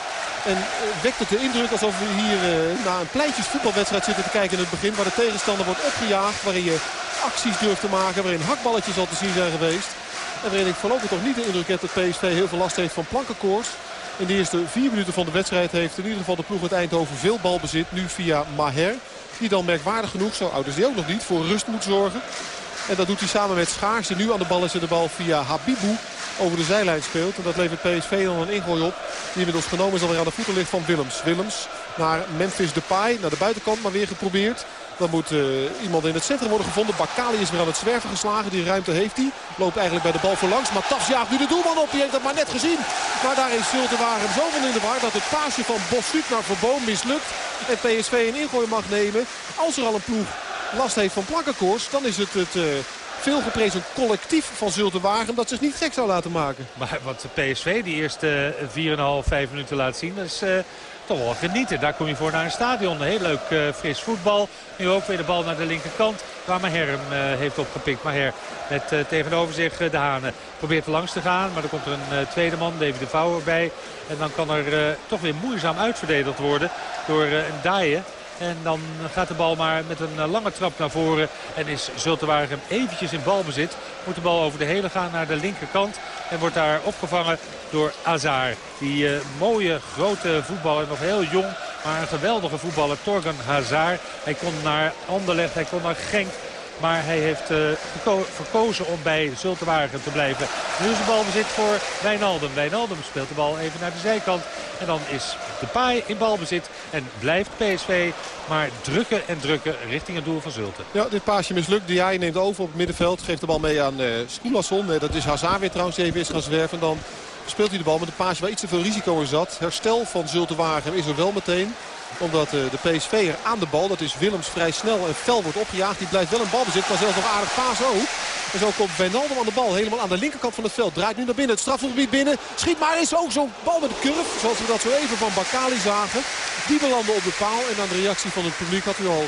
En uh, wekt het de indruk alsof we hier naar een pleintjes voetbalwedstrijd zitten te kijken in het begin. Waar de tegenstander wordt opgejaagd, waarin je acties durft te maken, waarin hakballetjes al te zien zijn geweest. En waarin ik voorlopig toch niet de indruk heb dat PSV heel veel last heeft van plankenkoers. In de eerste vier minuten van de wedstrijd heeft in ieder geval de ploeg uit Eindhoven veel balbezit. Nu via Maher. Die dan merkwaardig genoeg, zo oud is hij ook nog niet, voor rust moet zorgen. En dat doet hij samen met Schaars. Die nu aan de bal is de bal via Habibu over de zijlijn speelt. En dat levert PSV dan een ingooi op. Die inmiddels genomen is alweer aan de voeten ligt van Willems. Willems naar Memphis Depay. Naar de buitenkant maar weer geprobeerd. Dan moet uh, iemand in het centrum worden gevonden. Bakali is weer aan het zwerven geslagen. Die ruimte heeft hij. Loopt eigenlijk bij de bal voorlangs. Maar Tafs jaagt nu de doelman op. Die heeft dat maar net gezien. Maar daar is Zultenwagen zo van in de war dat het paasje van Bossuit naar Verboom mislukt. En PSV een ingooi mag nemen. Als er al een ploeg last heeft van plakkenkoers, dan is het het... Uh, veel geprezen collectief van Zultenwagen dat zich niet gek zou laten maken. Maar wat de PSV die eerste 4,5, 5 minuten laat zien, dat is toch wel genieten. Daar kom je voor naar een stadion. Heel leuk uh, fris voetbal. Nu ook weer de bal naar de linkerkant. Waar Maher hem uh, heeft opgepikt. Maher met uh, tegenover zich de Hanen. Probeert er langs te gaan. Maar er komt er een tweede man, David de Vouwer bij. En dan kan er toch weer moeizaam uitverdedigd worden door een Daaien. En dan gaat de bal maar met een lange trap naar voren. En is Zultewaargem eventjes in balbezit. Moet de bal over de hele gaan naar de linkerkant. En wordt daar opgevangen door Azar. Die uh, mooie grote voetballer, nog heel jong. Maar een geweldige voetballer, Torgan Hazard. Hij kon naar Anderlecht, hij kon naar Genk. Maar hij heeft uh, verkozen om bij Zultewagen te blijven. Nu is de bal bezit voor Wijnaldum. Wijnaldum speelt de bal even naar de zijkant. En dan is de paai in balbezit. En blijft PSV maar drukken en drukken richting het doel van Zulte. Ja, dit paasje mislukt. Diaye neemt over op het middenveld. Geeft de bal mee aan uh, dat is Hazard weer trouwens even is gaan zwerven. Dan speelt hij de bal met een paasje waar iets te veel risico in zat. Herstel van Zultewagen is er wel meteen omdat uh, de PSV'er aan de bal, dat is Willems vrij snel en fel wordt opgejaagd. Die blijft wel een balbezit, maar zelfs nog aardig paas ook. En zo komt Wijnaldum aan de bal, helemaal aan de linkerkant van het veld. Draait nu naar binnen, het strafgebied binnen. Schiet maar is ook zo'n bal met de curve, zoals we dat zo even van Bakali zagen. Die belanden op de paal en aan de reactie van het publiek had u al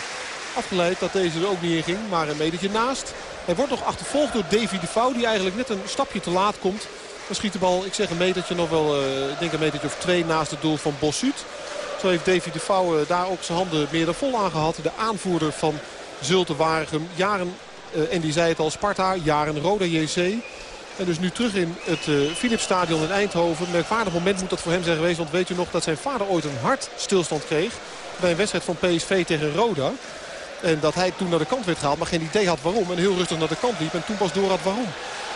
afgeleid dat deze er ook niet in ging. Maar een metertje naast. Hij wordt nog achtervolgd door Davy de Vouw, die eigenlijk net een stapje te laat komt. Dan schiet de bal, ik zeg een metertje nog wel, uh, ik denk een metertje of twee naast het doel van Bossuut. Zo heeft Davy de Vouw uh, daar ook zijn handen meer dan vol aan gehad. De aanvoerder van Zulte Waregem. Jaren, uh, en die zei het al, Sparta, jaren Roda JC. En dus nu terug in het uh, Philipsstadion in Eindhoven. Een merkwaardig moment moet dat voor hem zijn geweest. Want weet u nog dat zijn vader ooit een hartstilstand kreeg. Bij een wedstrijd van PSV tegen Roda. En dat hij toen naar de kant werd gehaald. Maar geen idee had waarom. En heel rustig naar de kant liep. En toen pas door had waarom.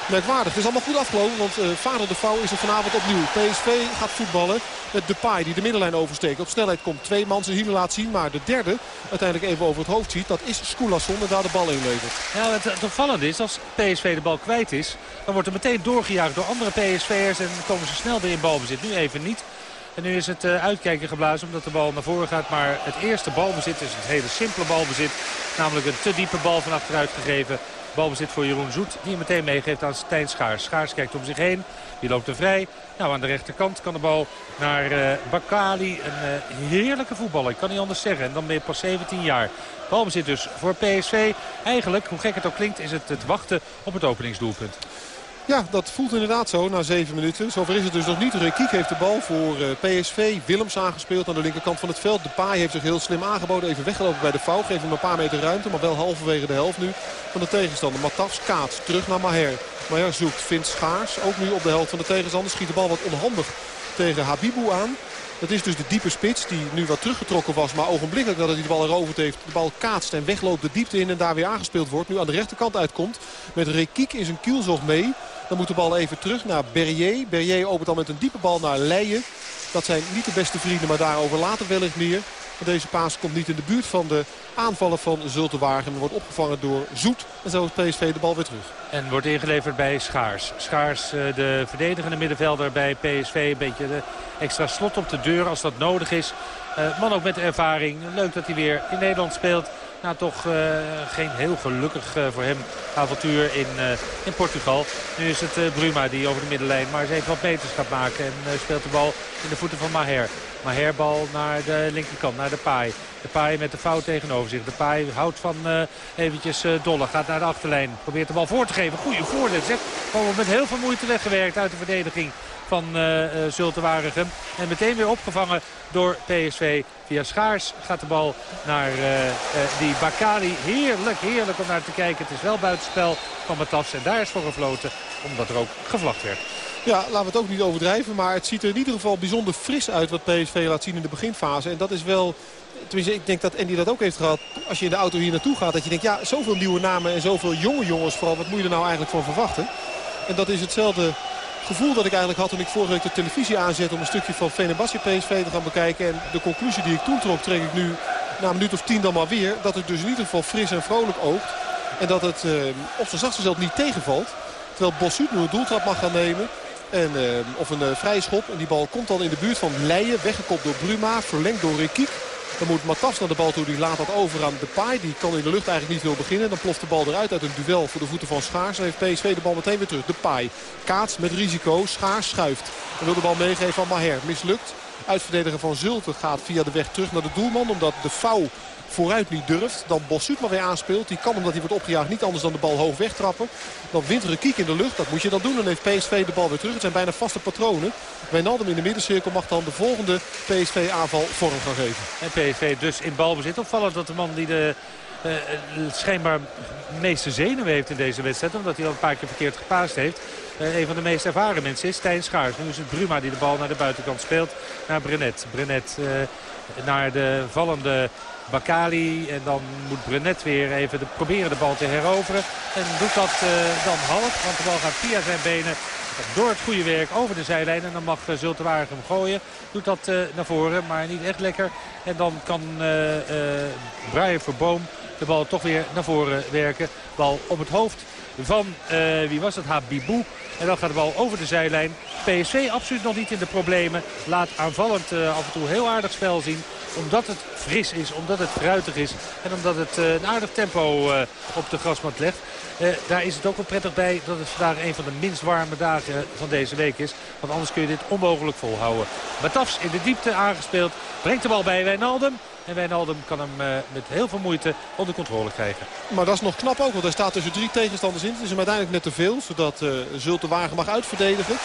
Merkwaardig. Het is allemaal goed afgelopen. Want uh, vader de Vouw is er vanavond opnieuw. PSV gaat voetballen met Depay die de middenlijn oversteekt. Op snelheid komt twee man zijn hielen laat zien. Maar de derde uiteindelijk even over het hoofd ziet. Dat is Skoulasson en daar de bal inlevert. Ja, het, het opvallende is als PSV de bal kwijt is. Dan wordt er meteen doorgejaagd door andere PSV'ers. En komen ze snel weer in balbezit. Nu even niet. En nu is het uh, uitkijken geblazen omdat de bal naar voren gaat. Maar het eerste balbezit is een hele simpele balbezit. Namelijk een te diepe bal van achteruit gegeven. Balbezit voor Jeroen Zoet. Die meteen meegeeft aan Stijn Schaars. Schaars kijkt om zich heen. Die loopt er vrij. Nou, aan de rechterkant kan de bal naar uh, Bakali. Een uh, heerlijke voetballer. Ik kan niet anders zeggen. En dan ben je pas 17 jaar. Balbezit dus voor PSV. Eigenlijk, hoe gek het ook klinkt, is het het wachten op het openingsdoelpunt. Ja, dat voelt inderdaad zo na zeven minuten. Zover is het dus nog niet. Rekiek heeft de bal voor PSV. Willems aangespeeld aan de linkerkant van het veld. De Paai heeft zich heel slim aangeboden. Even weggelopen bij de fout. Geeft hem een paar meter ruimte. Maar wel halverwege de helft nu van de tegenstander. Matas kaat terug naar Maher. Maher zoekt, vindt Schaars. Ook nu op de helft van de tegenstander. Schiet de bal wat onhandig tegen Habibu aan. Dat is dus de diepe spits die nu wat teruggetrokken was. Maar ogenblikkelijk dat hij de bal eroverd heeft. De bal kaatst en wegloopt de diepte in en daar weer aangespeeld wordt. Nu aan de rechterkant uitkomt. Met Rekiek in zijn kielzog mee. Dan moet de bal even terug naar Berrier. Berrier opent dan met een diepe bal naar Leijen. Dat zijn niet de beste vrienden, maar daarover later wellicht meer. Deze paas komt niet in de buurt van de aanvallen van Zultewagen. En wordt opgevangen door Zoet. En zo is PSV de bal weer terug. En wordt ingeleverd bij Schaars. Schaars, de verdedigende middenvelder bij PSV. Een beetje de extra slot op de deur als dat nodig is. Uh, man ook met ervaring. Leuk dat hij weer in Nederland speelt. Nou, toch uh, geen heel gelukkig uh, voor hem avontuur in, uh, in Portugal. Nu is het Bruma die over de middenlijn maar eens even wat meters gaat maken. En speelt de bal in de voeten van Maher. Maher bal naar de linkerkant, naar de paai. De paai met de fout tegenover zich. De paai houdt van eventjes Dolle. Gaat naar de achterlijn. Probeert de bal voor te geven. Goeie voorzet. Zeg. Met heel veel moeite weggewerkt uit de verdediging van uh, uh, Zulte Waregem. En meteen weer opgevangen door PSV. Via Schaars gaat de bal naar uh, die Bakali. Heerlijk, heerlijk om naar te kijken. Het is wel buitenspel van Matas. En daar is voor gefloten, omdat er ook gevlacht werd. Ja, laten we het ook niet overdrijven. Maar het ziet er in ieder geval bijzonder fris uit wat PSV laat zien in de beginfase. En dat is wel... Tenminste, ik denk dat Andy dat ook heeft gehad. Als je in de auto hier naartoe gaat, dat je denkt... ja, zoveel nieuwe namen en zoveel jonge jongens vooral. Wat moet je er nou eigenlijk van verwachten? En dat is hetzelfde gevoel dat ik eigenlijk had toen ik vorige week de televisie aanzette... om een stukje van Fenerbahce PSV te gaan bekijken. En de conclusie die ik toen trok, trek ik nu na een minuut of tien dan maar weer. Dat het dus in ieder geval fris en vrolijk oogt. En dat het uh, op zijn zachtste zelf niet tegenvalt. Terwijl Bossuit nu een doeltrap mag gaan nemen. En, uh, of een uh, vrije schop. En die bal komt dan in de buurt van Leijen. Weggekopt door Bruma. Verlengd door Rekiek. Dan moet Matas naar de bal toe. Die laat dat over aan Depay. Die kan in de lucht eigenlijk niet veel beginnen. Dan ploft de bal eruit uit een duel voor de voeten van Schaars. Dan heeft PSV de bal meteen weer terug. Depay kaats met risico. Schaars schuift. En wil de bal meegeven aan Maher. Mislukt. Uitverdediger van Zulte gaat via de weg terug naar de doelman. Omdat de Vouw vooruit niet durft. Dan Bossut maar weer aanspeelt. Die kan omdat hij wordt opgejaagd niet anders dan de bal hoog wegtrappen. Dan wint Rekiek in de lucht. Dat moet je dan doen. Dan heeft PSV de bal weer terug. Het zijn bijna vaste patronen. Wijnaldum in de middencirkel mag dan de volgende PSV-aanval vorm gaan geven. En PSV dus in balbezit. Opvallend dat de man die de uh, schijnbaar meeste zenuwen heeft in deze wedstrijd. Omdat hij al een paar keer verkeerd gepaast heeft. Uh, een van de meest ervaren mensen is Stijn Schaars. Nu is het Bruma die de bal naar de buitenkant speelt. Naar Brenet. Brenet uh, naar de vallende Bakali. En dan moet Brenet weer even de, proberen de bal te heroveren. En doet dat uh, dan half. Want de bal gaat via zijn benen door het goede werk over de zijlijn. En dan mag uh, hem gooien. Doet dat uh, naar voren, maar niet echt lekker. En dan kan uh, Brian Verboom de bal toch weer naar voren werken. Bal op het hoofd van, wie was het, Habibou. En dan gaat de bal over de zijlijn. PSV absoluut nog niet in de problemen. Laat aanvallend af en toe heel aardig spel zien omdat het fris is, omdat het fruitig is en omdat het uh, een aardig tempo uh, op de grasmat legt. Uh, daar is het ook wel prettig bij dat het vandaag een van de minst warme dagen van deze week is. Want anders kun je dit onmogelijk volhouden. Matafs in de diepte aangespeeld. Brengt de bal bij Wijnaldum. En Wijnaldum kan hem uh, met heel veel moeite onder controle krijgen. Maar dat is nog knap ook, want hij staat tussen drie tegenstanders in. Het is hem uiteindelijk net te veel, zodat uh, Zulte Wagen mag uitverdedigen.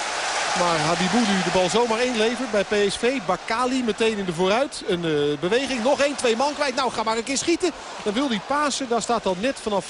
Maar Habibou nu de bal zomaar inlevert bij PSV. Bakali meteen in de vooruit. Een uh, beweging. Nog één, twee man kwijt. Nou, ga maar een keer schieten. Dan wil hij pasen. Daar staat dan net vanaf